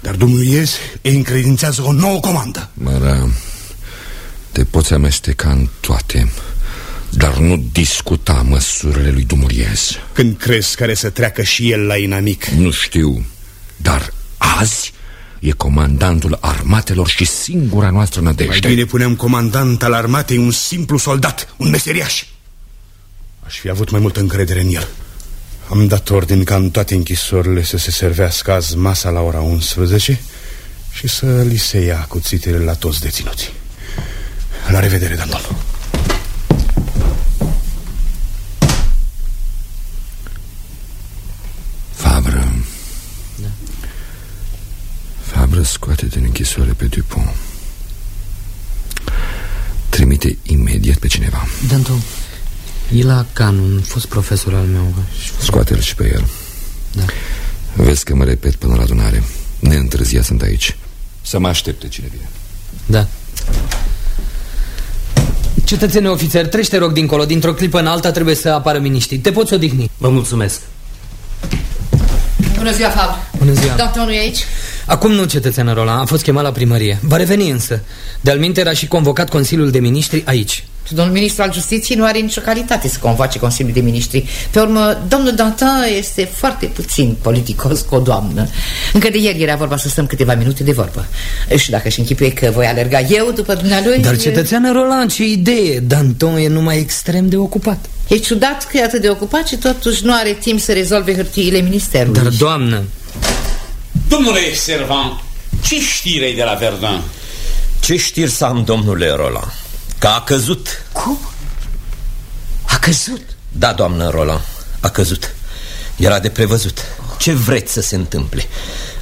Speaker 12: Dar domnul Iez îi încredințează o nouă comandă.
Speaker 4: Mara, te poți amesteca în toate Dar nu discuta măsurile lui Dumuriez
Speaker 12: Când crezi care să treacă și el la inamic?
Speaker 4: Nu știu, dar azi e comandantul armatelor și singura noastră nădejde.
Speaker 12: Mai bine puneam comandant al armatei un simplu soldat, un meseriaș. Aș fi avut mai multă încredere în el am dat ordin ca în toate închisorile să se servească azi masa la ora 11 și să li se ia cuțitele la toți deținuții. La revedere, Danton. Fabră. Da.
Speaker 11: Fabră scoate din închisoare pe Dupont. Trimite imediat pe cineva.
Speaker 13: Danton e la Can, un fost profesor al meu.
Speaker 11: Scoate-l și pe el.
Speaker 13: Da.
Speaker 11: Vezi că mă repet până la adunare. Neîntârzia sunt aici. Să mă aștepte cine vine.
Speaker 13: Da. Cetățene ofițer, treci te rog dincolo. Dintr-o clipă în alta trebuie să apară miniștri. Te poți odihni.
Speaker 18: Vă mulțumesc.
Speaker 6: Bună ziua, Fabr.
Speaker 13: Bună ziua.
Speaker 6: Doctorul e aici?
Speaker 13: Acum nu, cetățeană Roland, a fost chemat la primărie Va reveni însă De-al minte era și convocat Consiliul de Ministri aici
Speaker 6: Domnul ministru al justiției nu are nicio calitate să convoace Consiliul de Ministri. Pe urmă, domnul Dantin este foarte puțin politicos cu o doamnă. Încă de ieri era vorba să stăm câteva minute de vorbă. Și dacă își închipuie că voi alerga eu după dumnealui...
Speaker 13: Dar cetățeană Roland, ce idee Danton e numai extrem de ocupat
Speaker 6: E ciudat că e atât de ocupat și totuși nu are timp să rezolve hârtiile ministerului.
Speaker 13: Dar, doamnă...
Speaker 3: Domnule Servan, ce știre ai de la Verdun?
Speaker 20: Ce știri să am, domnule Roland? Că a căzut
Speaker 6: Cum? A căzut?
Speaker 20: Da, doamnă Roland, a căzut Era de prevăzut Ce vreți să se întâmple?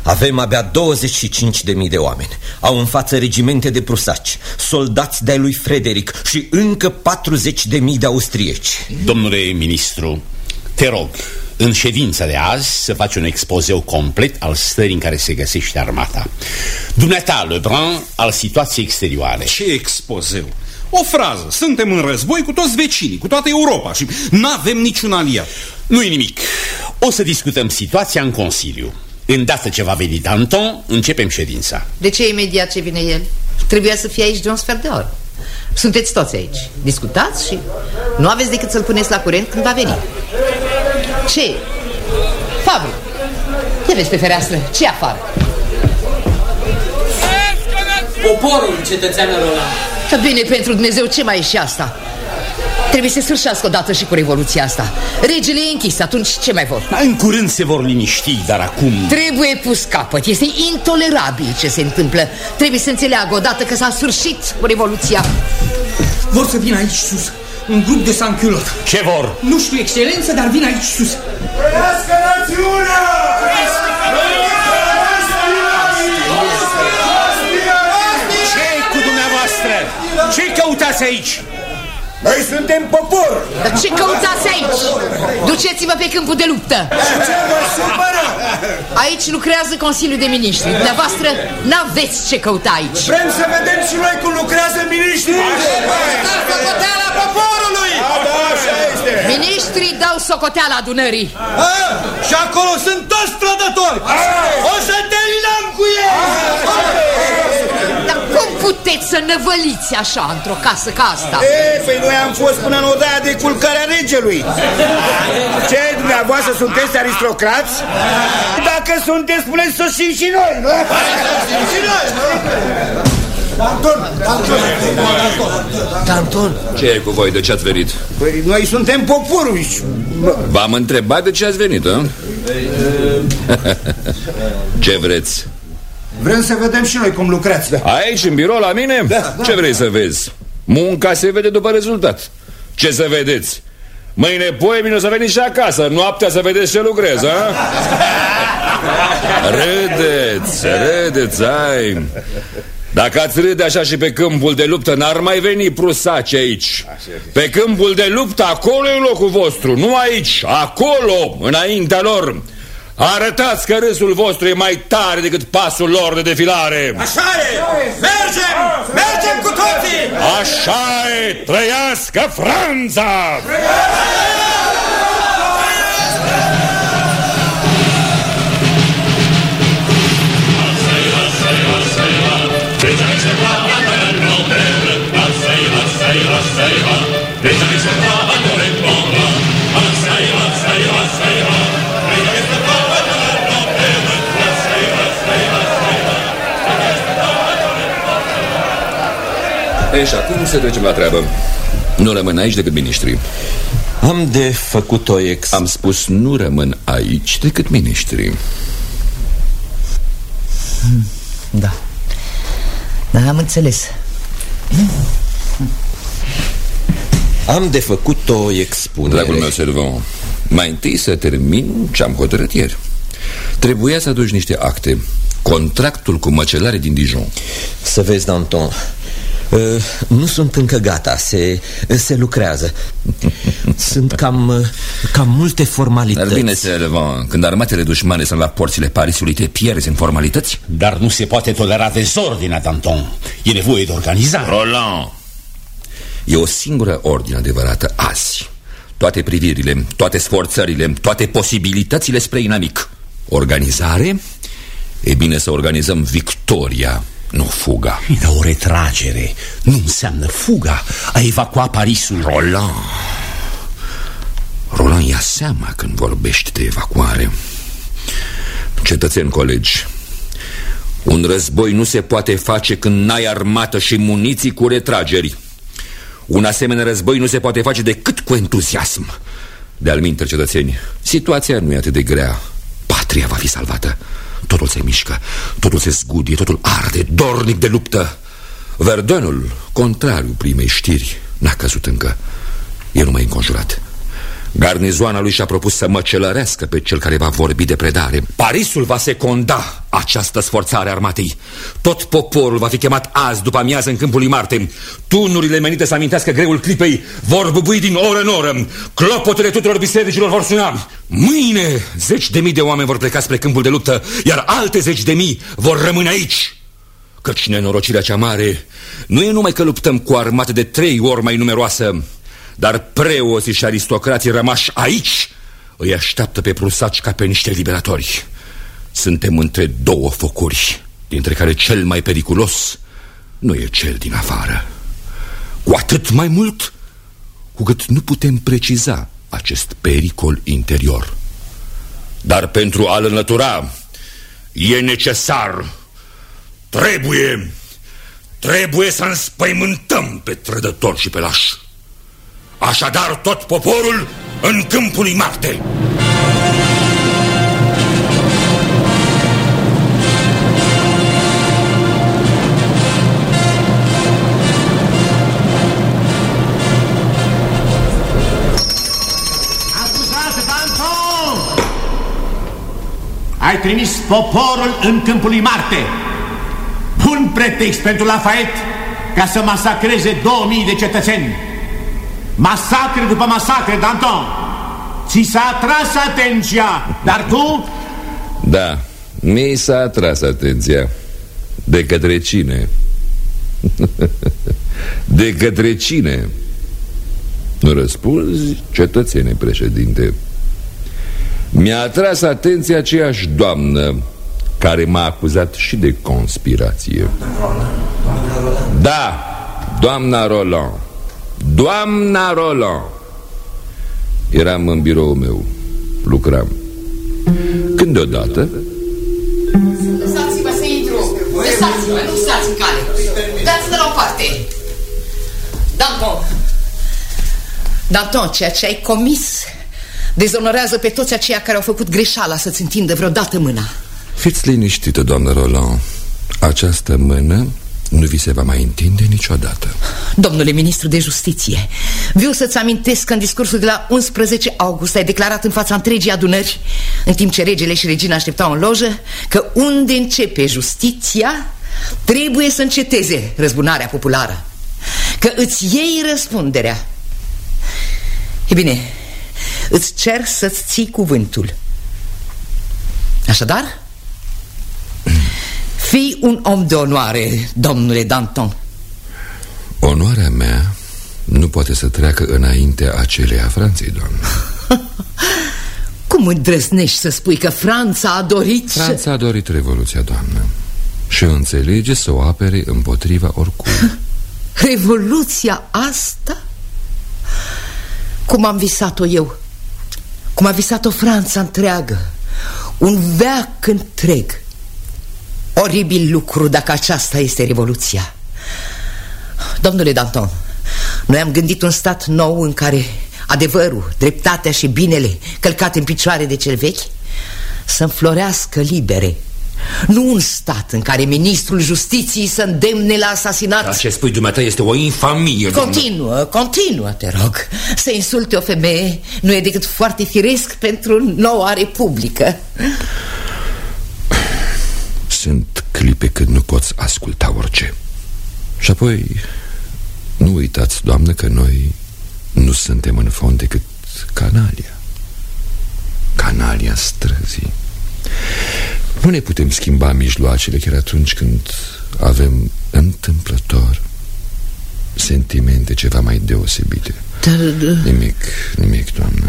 Speaker 20: Avem abia 25.000 de oameni Au în față regimente de prusaci Soldați de-ai lui Frederic Și încă 40.000 de austrieci
Speaker 3: Domnule ministru, te rog, în ședința de azi să faci un expozeu complet al stării în care se găsește armata. Dumneata, Lebrun, al situației exterioare.
Speaker 21: Ce expozeu? O frază, suntem în război cu toți vecinii, cu toată Europa și n-avem niciun aliat.
Speaker 3: Nu-i nimic. O să discutăm situația în Consiliu. Îndată ce va veni Danton, începem ședința.
Speaker 6: De ce imediat ce vine el? Trebuia să fie aici de un sfert de oră. Sunteți toți aici. Discutați și nu aveți decât să-l puneți la curent când va veni. Ce? Fabru, ia vezi pe fereastră, ce afară?
Speaker 13: Poporul, cetățeană Roland
Speaker 6: Că bine pentru Dumnezeu, ce mai e și asta? Trebuie să sfârșească odată și cu revoluția asta Regele e închis, atunci ce mai vor?
Speaker 3: În curând se vor liniști, dar acum...
Speaker 6: Trebuie pus capăt, este intolerabil ce se întâmplă Trebuie să înțeleagă odată că s-a sfârșit cu revoluția
Speaker 13: Vor să vină aici sus Un grup de sanchiulot
Speaker 3: Ce vor?
Speaker 13: Nu știu, excelență, dar vin aici sus
Speaker 16: Trăiască națiunea!
Speaker 3: ce cu dumneavoastră? ce căutați aici?
Speaker 16: Noi suntem popor!
Speaker 6: Dar ce căutați aici? Duceți-vă pe câmpul de luptă
Speaker 16: Și ce vă supără?
Speaker 6: Aici lucrează Consiliul de Ministri Dumneavoastră n-aveți ce căuta aici
Speaker 16: Vrem să vedem și noi cum lucrează miniștrii!
Speaker 6: socoteala poporului!
Speaker 16: Da, da, așa este!
Speaker 6: Ministrii dau socoteala adunării
Speaker 16: A, și acolo sunt toți trădători! O să terminăm cu ei!
Speaker 6: Dar cum puteți să năvăliți așa într-o casă ca asta?
Speaker 16: E, păi noi am fost până în odaia de culcare a regelui Ce, dumneavoastră sunteți aristocrați? Dacă sunteți, spuneți să și și noi, nu? Și noi, nu? Danton, Danton,
Speaker 10: Danton
Speaker 4: Ce e cu voi? De ce ați venit?
Speaker 16: Păi noi suntem poporul
Speaker 4: V-am întrebat de ce ați venit, a? [laughs] ce vreți?
Speaker 16: Vrem să vedem și noi cum lucrați da.
Speaker 4: Aici, în birou, la mine?
Speaker 16: Da, da.
Speaker 4: Ce vrei să vezi? Munca se vede după rezultat Ce să vedeți? Mâine, poi, mine o să veniți și acasă Noaptea să vedeți ce lucrez, a? [laughs] Râdeți, râdeți, ai Dacă ați râde așa și pe câmpul de luptă N-ar mai veni prusaci aici Pe câmpul de luptă, acolo e locul vostru Nu aici, acolo, înaintea lor Arătați că râsul vostru e mai tare decât pasul lor de defilare
Speaker 16: Așa e! Mergem! Mergem cu toții!
Speaker 4: Așa e! Trăiască Franța! E, și acum să trecem la treabă. Nu rămân aici decât miniștrii.
Speaker 20: Am de făcut o ex...
Speaker 4: Am spus nu rămân aici decât miniștrii.
Speaker 6: Da. Da, am înțeles.
Speaker 20: Am de făcut o expunere.
Speaker 4: Dragul meu, Servon Mai întâi să termin ce am hotărât ieri. Trebuia să aduci niște acte. Contractul cu măcelare din Dijon.
Speaker 20: Să vezi, Danton Uh, nu sunt încă gata, se, se lucrează. Sunt cam, uh, cam multe formalități.
Speaker 4: Dar bine, Servan, când armatele dușmane sunt la porțile Parisului Te pierzi în formalități?
Speaker 21: Dar nu se poate tolera dezordinea, Danton E nevoie de organizare.
Speaker 4: Roland! E o singură ordine adevărată azi. Toate privirile, toate sforțările, toate posibilitățile spre inamic. Organizare? E bine să organizăm victoria nu fuga.
Speaker 21: Dar o retragere. Nu înseamnă fuga. A evacua Parisul.
Speaker 4: Roland. Roland ia seama când vorbești de evacuare. Cetățeni colegi Un război nu se poate face când n-ai armată și muniții cu retrageri. Un asemenea război nu se poate face decât cu entuziasm. De-al minter, cetățeni Situația nu e atât de grea. Patria va fi salvată Totul se mișcă, totul se zgudie, totul arde, dornic de luptă. Verdonul, contrariu primei știri, n-a căzut încă. E numai înconjurat Garnizoana lui și-a propus să măcelărească pe cel care va vorbi de predare. Parisul va seconda această sforțare armatei. Tot poporul va fi chemat azi după amiază în câmpul lui Marte. Tunurile menite să amintească greul clipei vor bubui din oră în oră. Clopotele tuturor bisericilor vor suna. Mâine zeci de mii de oameni vor pleca spre câmpul de luptă Iar alte zeci de mii vor rămâne aici. Căci nenorocirea cea mare nu e numai că luptăm cu o armată de trei ori mai numeroasă dar preoții și aristocrații rămași aici Îi așteaptă pe prusaci ca pe niște liberatori. Suntem între două focuri Dintre care cel mai periculos Nu e cel din afară. Cu atât mai mult Cu cât nu putem preciza acest pericol interior. Dar pentru a-l înlătura E necesar. Trebuie Trebuie să înspăimântăm pe trădători și pe lași Așadar tot poporul în câmpul lui Marte.
Speaker 3: Ai trimis poporul în câmpul lui Marte. Bun pretext pentru Lafayette ca să masacreze 2000 de cetățeni Masacre după masacre, Danton Ți s-a atras atenția Dar tu?
Speaker 4: Da, mi s-a atras atenția De către cine? [laughs] De către cine? Nu răspunzi, cetățene președinte Mi-a atras atenția aceeași doamnă Care m-a acuzat și de conspirație Da, doamna Roland Doamna Roland Eram în biroul meu. Lucram. Când deodată?
Speaker 6: Lăsați-mă să intru. Lăsați-mă, nu stați în cale. Dați de la o parte. Danton Danton, ceea ce ai comis Dezonorează pe toți aceia care au făcut greșeala Să-ți întindă vreodată mâna.
Speaker 4: Fiți liniștită, doamnă Roland. Această mână nu vi se va mai întinde niciodată.
Speaker 6: Domnule ministru de justiție Vreau să-ți amintesc că în discursul de la 11 august Ai declarat în fața întregii adunări În timp ce regele și regina așteptau în lojă Că unde începe justiția Trebuie să înceteze răzbunarea populară. Că îți iei răspunderea. E bine, îți cer să-ți ții cuvântul. Așadar, Fii un om de onoare, domnule Danton.
Speaker 4: Onoarea mea nu poate să treacă înainte acelea Franței, doamnă. [laughs]
Speaker 6: Cum îndrăznești să spui că Franța a dorit
Speaker 4: Franța a dorit revoluția, doamnă Și înțelege să o apere împotriva oricum. [laughs]
Speaker 6: Revoluția asta? Cum am visat-o eu? Cum a visat-o Franța întreagă? Un veac întreg Oribil lucru dacă aceasta este revoluția. Domnule Danton Noi am gândit un stat nou în care adevărul, dreptatea și binele Călcate în picioare de cel vechi Să înflorească libere. Nu un stat în care ministrul justiției să îndemne la asasinat.
Speaker 4: Dar ce spui dumneata este o infamie
Speaker 6: Continuă, doamnă. continuă, te rog. Să insulte o femeie nu e decât foarte firesc pentru noua republică
Speaker 4: sunt clipe când nu poți asculta orice. Și apoi Nu uitați, doamnă, că noi Nu suntem în fond decât canalia. Canalia străzii. Nu ne putem schimba mijloacele Chiar atunci când avem întâmplător Sentimente ceva mai deosebite.
Speaker 6: Dar... uh,
Speaker 4: Nimic, nimic, doamnă.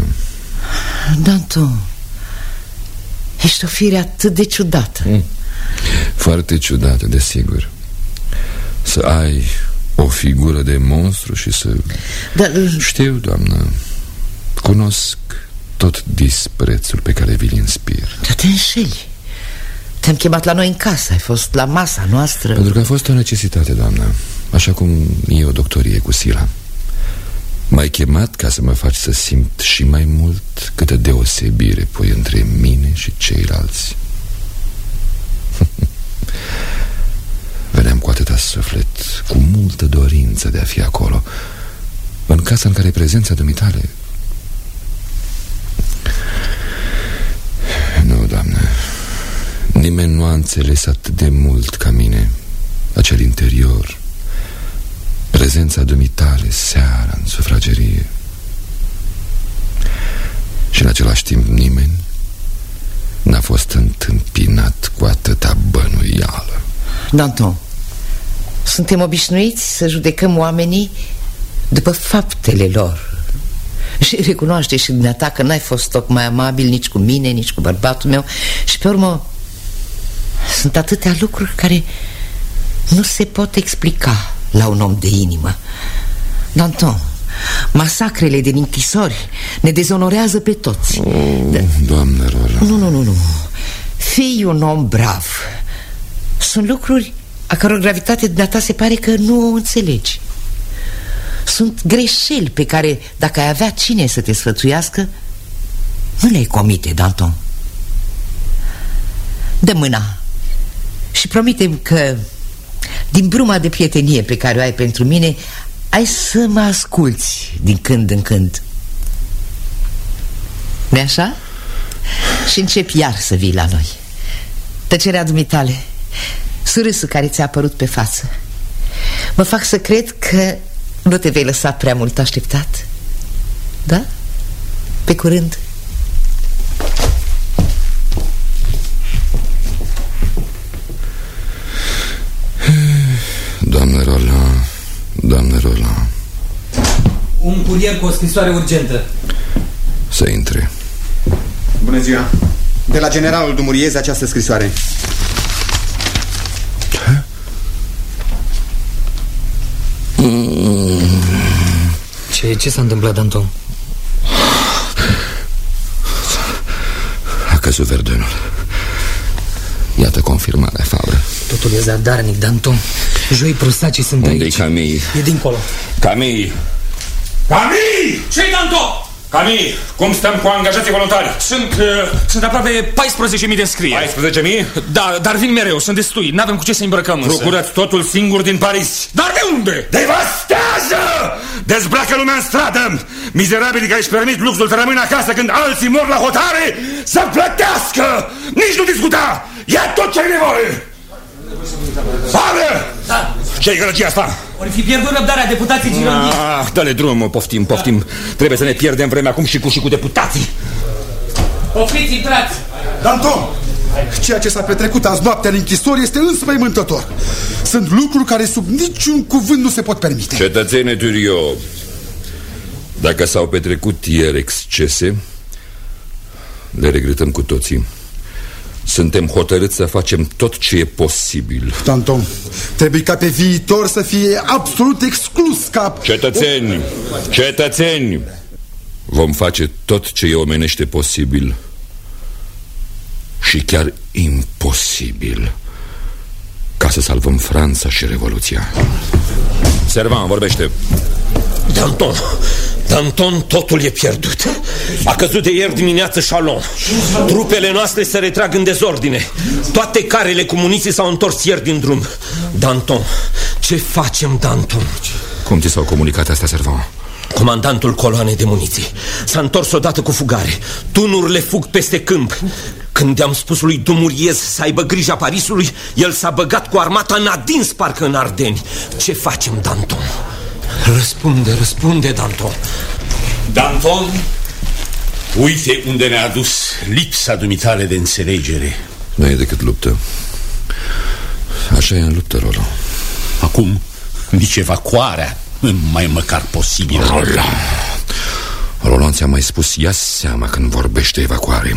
Speaker 6: Danton Ești o fire atât de ciudată.
Speaker 4: Mm. Foarte ciudată, desigur. Să ai o figură de monstru și să...
Speaker 6: Dar...
Speaker 4: Știu, doamnă Cunosc tot disprețul pe care vi-l inspir.
Speaker 6: Dar te înșeli. Te-am chemat la noi în casă Ai fost la masa noastră.
Speaker 4: Pentru că a fost o necesitate, doamnă Așa cum e o doctorie cu Sila. M-ai chemat ca să mă faci să simt și mai mult Câtă deosebire pui între mine și ceilalți Veneam cu atâta suflet Cu multă dorință de a fi acolo În casa în care prezența dumitale Nu, doamne Nimeni nu a înțeles atât de mult ca mine Acel interior Prezența dumitale seara în sufragerie. Și în același timp nimeni N-a fost întâmpinat cu atâta bănuială.
Speaker 6: Danton Suntem obișnuiți să judecăm oamenii După faptele lor. Și recunoaște și dumneata că n-ai fost tocmai amabil Nici cu mine, nici cu bărbatul meu. Și pe urmă Sunt atâtea lucruri care Nu se pot explica La un om de inimă. Danton Masacrele din închisori Ne dezonorează pe toți.
Speaker 4: Oh, Doamne Rola.
Speaker 6: Nu, nu, nu, nu. Fii un om brav. Sunt lucruri a căror gravitate dumneata se pare că nu o înțelegi. Sunt greșeli pe care Dacă ai avea cine să te sfățuiască Nu le-ai comite, Danton. Dă mâna Și promite că Din bruma de prietenie pe care o ai pentru mine Ai să mă asculți Din când în când. Nu așa? Și încep iar să vii la noi. Tăcerea dumitale Surâsul care ți-a apărut pe față. Mă fac să cred că Nu te vei lăsa prea mult așteptat. Da? Pe curând.
Speaker 4: Doamne Roland Doamne Roland
Speaker 13: Un curier cu o scrisoare urgentă.
Speaker 4: Să intre.
Speaker 22: Bună ziua. De la generalul Dumuriez această scrisoare.
Speaker 13: Ce, ce s-a întâmplat, Anton?
Speaker 4: A căzut Verdunul. Iată confirmarea fabră
Speaker 13: Totul e zadarnic, Danton Joi prusacii sunt
Speaker 23: Unde-i
Speaker 13: aici
Speaker 23: Camille?
Speaker 13: E dincolo
Speaker 23: Camille
Speaker 5: Camille! Ce-i, Danto? Camille, cum stăm cu angajații voluntari? Sunt, uh, sunt aproape 14.000 de înscrieri
Speaker 24: 14.000?
Speaker 5: Da, dar vin mereu, sunt destui N-avem cu ce să îmbrăcăm însă
Speaker 24: Procurați totul singur din Paris
Speaker 5: Dar de unde?
Speaker 24: Devastează! Dezbracă lumea în stradă! Mizerabilii care își permit luxul să rămână acasă când alții mor la hotare să plătească! Nici nu discuta! Ia tot ce ai nevoie! Sară!
Speaker 5: Da.
Speaker 24: Ce-i gălăgia asta?
Speaker 13: Ori fi pierdut răbdarea deputații Girondi
Speaker 24: Ah, dă-le drumul, poftim, poftim. Trebuie să ne pierdem vremea acum și cu și cu deputații.
Speaker 13: Poftiți, intrați.
Speaker 25: Danton, ceea ce s-a petrecut azi noaptea în închisori este înspăimântător. Sunt lucruri care sub niciun cuvânt nu se pot permite.
Speaker 23: Cetățene Turio Dacă s-au petrecut ieri excese Le regretăm cu toții Suntem hotărâți să facem tot ce e posibil.
Speaker 25: Danton, trebuie ca pe viitor să fie absolut exclus ca...
Speaker 23: Cetățeni, cetățeni Vom face tot ce e omenește posibil Și chiar imposibil Ca să salvăm Franța și Revoluția. Servan, vorbește
Speaker 20: Danton, Danton, totul e pierdut A căzut de ieri dimineață Chalon Trupele noastre se retrag în dezordine Toate carele cu muniții s-au întors ieri din drum Danton, ce facem, Danton?
Speaker 4: Cum ți s-au comunicat astea, Servan?
Speaker 20: Comandantul coloanei de muniții S-a întors odată cu fugare Tunurile fug peste câmp Când i-am spus lui Dumuriez să aibă grija Parisului, el s-a băgat cu armata în adins parcă în Ardeni. Ce facem, Danton? Răspunde, răspunde, Danton.
Speaker 3: Danton, uite unde ne-a dus lipsa dumitale de înțelegere.
Speaker 11: Nu e decât luptă. Așa e în luptă, Rolo.
Speaker 3: Acum, nici evacuarea nu mai măcar posibil.
Speaker 11: Rolo. Roland ți-a mai spus, ia seama când vorbește evacuare.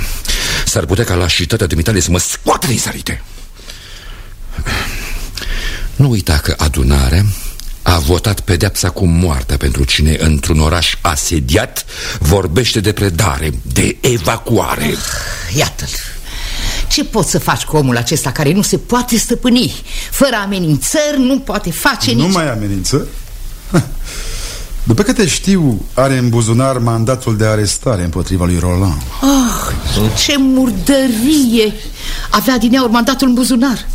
Speaker 11: S-ar putea ca lașitatea dumitale să mă scoată din sarite. Nu uita că adunarea a votat pedepsa cu moartea pentru cine într-un oraș asediat vorbește de predare, de evacuare.
Speaker 6: Ah, Iată-l. Ce poți să faci cu omul acesta care nu se poate stăpâni? Fără amenințări nu poate face
Speaker 25: nu
Speaker 6: nici...
Speaker 25: mai amenință? După câte știu, are în buzunar mandatul de arestare împotriva lui Roland
Speaker 6: Oh, ce murdărie! Avea din ea mandatul în buzunar.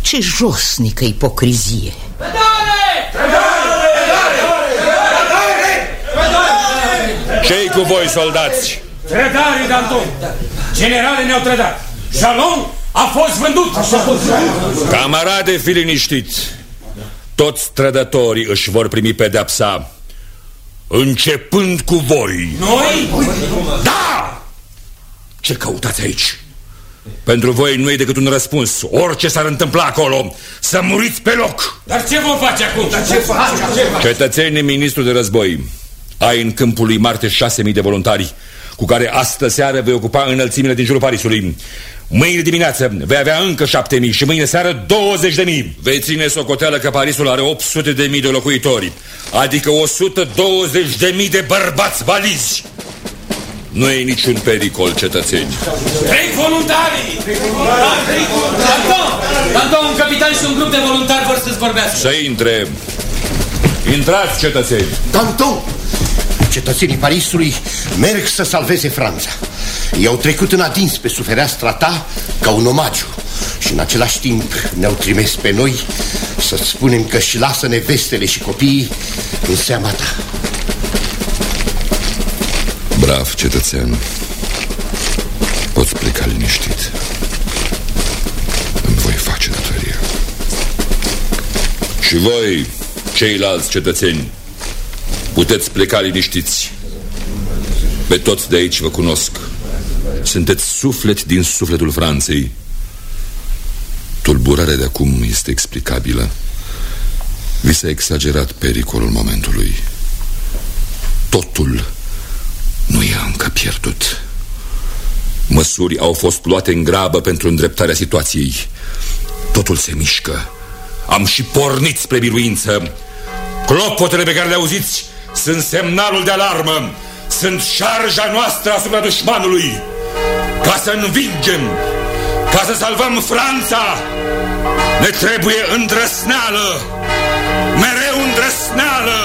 Speaker 6: Ce josnică ipocrizie!
Speaker 4: Ce-i cu voi, soldați?
Speaker 18: Trădare, Danton! Generale ne-au trădat! Jalon a fost vândut! Așa a fost
Speaker 4: Camarade, fi liniștiți. Toți trădătorii își vor primi pedepsa Începând cu voi
Speaker 18: Noi?
Speaker 4: Da! Ce căutați aici? Pentru voi nu e decât un răspuns Orice s-ar întâmpla acolo Să muriți pe loc
Speaker 18: Dar ce vom face acum? Dar ce facem?
Speaker 4: Cetățenii ministru de război Ai în câmpul lui Marte șase mii de voluntari Cu care astă seară vei ocupa înălțimile din jurul Parisului Mâine dimineață vei avea încă șapte mii și mâine seară 20 de mii. Vei ține socoteală că Parisul are 800 de mii de locuitori, adică 120 de mii de bărbați valizi. Nu e niciun pericol, cetățeni.
Speaker 18: Trei voluntari!
Speaker 13: Danton! Danton, un capitan și un grup de voluntari vor să-ți vorbească.
Speaker 4: Să intre. Intrați, cetățeni.
Speaker 26: Danton! Cetățenii Parisului merg să salveze Franța. I-au trecut în adins pe sufereastra ta ca un omagiu și în același timp ne-au trimis pe noi să spunem că și lasă nevestele și copiii în seama ta.
Speaker 11: Brav, cetățean. Poți pleca liniștit. Îmi voi face datoria.
Speaker 4: Și voi, ceilalți cetățeni, puteți pleca liniștiți. Pe toți de aici vă cunosc. Sunteți suflet din sufletul Franței.
Speaker 11: Tulburarea de acum este explicabilă. Vi s-a exagerat pericolul momentului. Totul nu e încă pierdut.
Speaker 4: Măsuri au fost luate în grabă pentru îndreptarea situației. Totul se mișcă. Am și pornit spre biruință. Clopotele pe care le auziți sunt semnalul de alarmă. Sunt șarja noastră asupra dușmanului. Ca să învingem, ca să salvăm Franța, ne trebuie îndrăsneală, mereu îndrăsneală,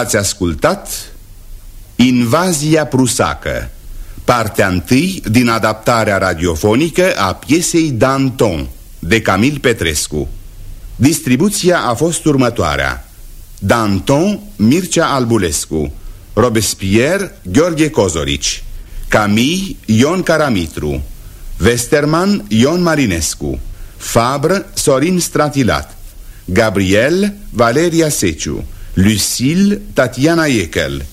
Speaker 27: Ați ascultat Invazia prusacă Partea întâi din adaptarea radiofonică a piesei Danton de Camil Petrescu. Distribuția a fost următoarea. Danton Mircea Albulescu Robespierre Gheorghe Cozorici Camille Ion Caramitru Westerman Ion Marinescu Fabră Sorin Stratilat Gabriel Valeria Seciu Lucille Tatiana Iekel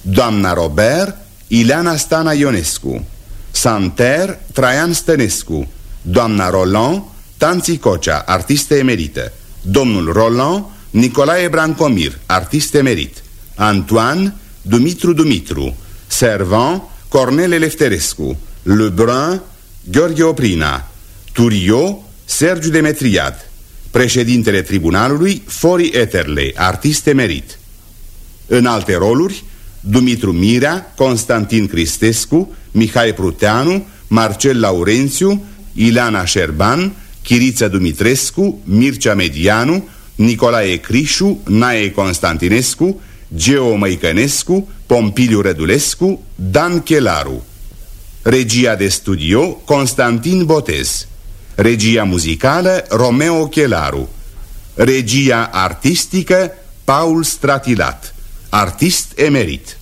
Speaker 27: Doamna Robert Ileana Stana Ionescu Santer Traian Stănescu Doamna Roland Tanții Cocea, artistă emerită Domnul Roland Nicolae Brancomir, artist emerit Antoine Dumitru Dumitru Servant Cornele Lefterescu Lebrun Gheorghe Oprina Turio Sergiu Demetriad Președintele tribunalului Fori Eterle, artist emerit. În alte roluri Dumitru Mirea, Constantin Cristescu Mihai Pruteanu Marcel Laurențiu Ileana Șerban Chiriță Dumitrescu Mircea Medianu Nicolae Crișu Nae Constantinescu Geo Măicănescu Pompiliu Rădulescu Dan Chelaru. Regia de studio Constantin Botez Regia muzicală Romeo Chelaru Regia artistică Paul Stratilat. Artist emerit.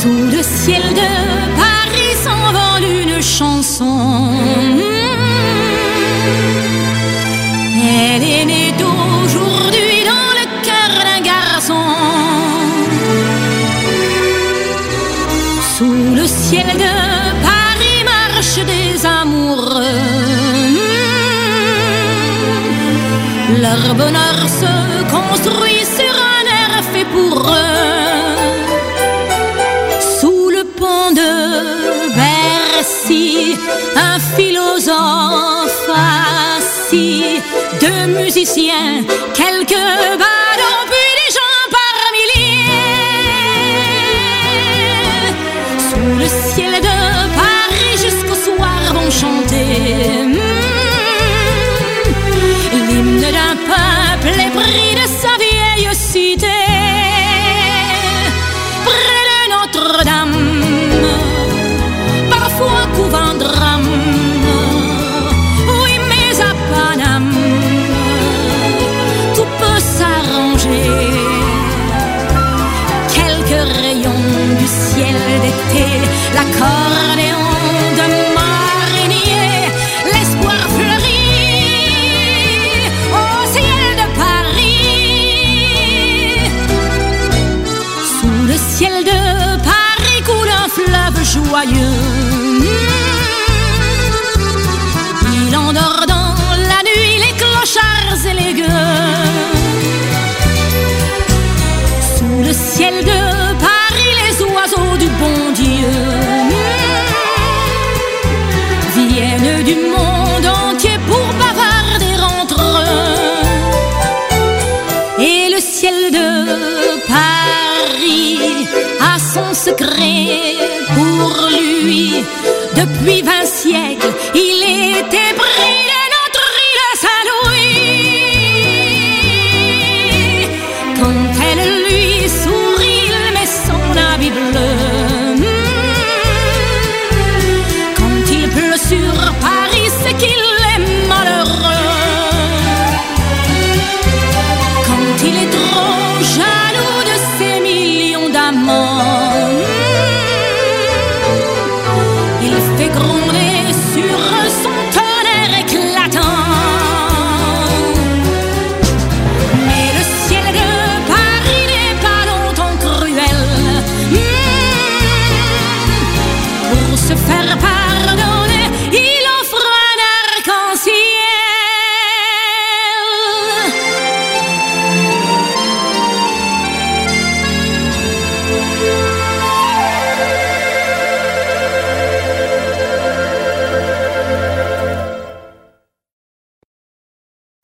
Speaker 28: Sous le ciel de Paris s'envole une chanson. Leur bonheur se construit sur un air fait pour eux. Sous le pont de Bercy, un philosophe assis, deux musiciens, quelques ballons, peuple épris de sa vieille cité. Près de Notre-Dame, parfois couvent drame. Oui, mais à Paname, tout peut s'arranger. Quelques rayons du ciel d'été, l'accordéon joyeux. Il endort dans la nuit les clochards et les gueux. Sous le ciel de Paris, les oiseaux du bon Dieu viennent du monde entier pour bavarder entre eux. Et le ciel de Paris a son secret depuis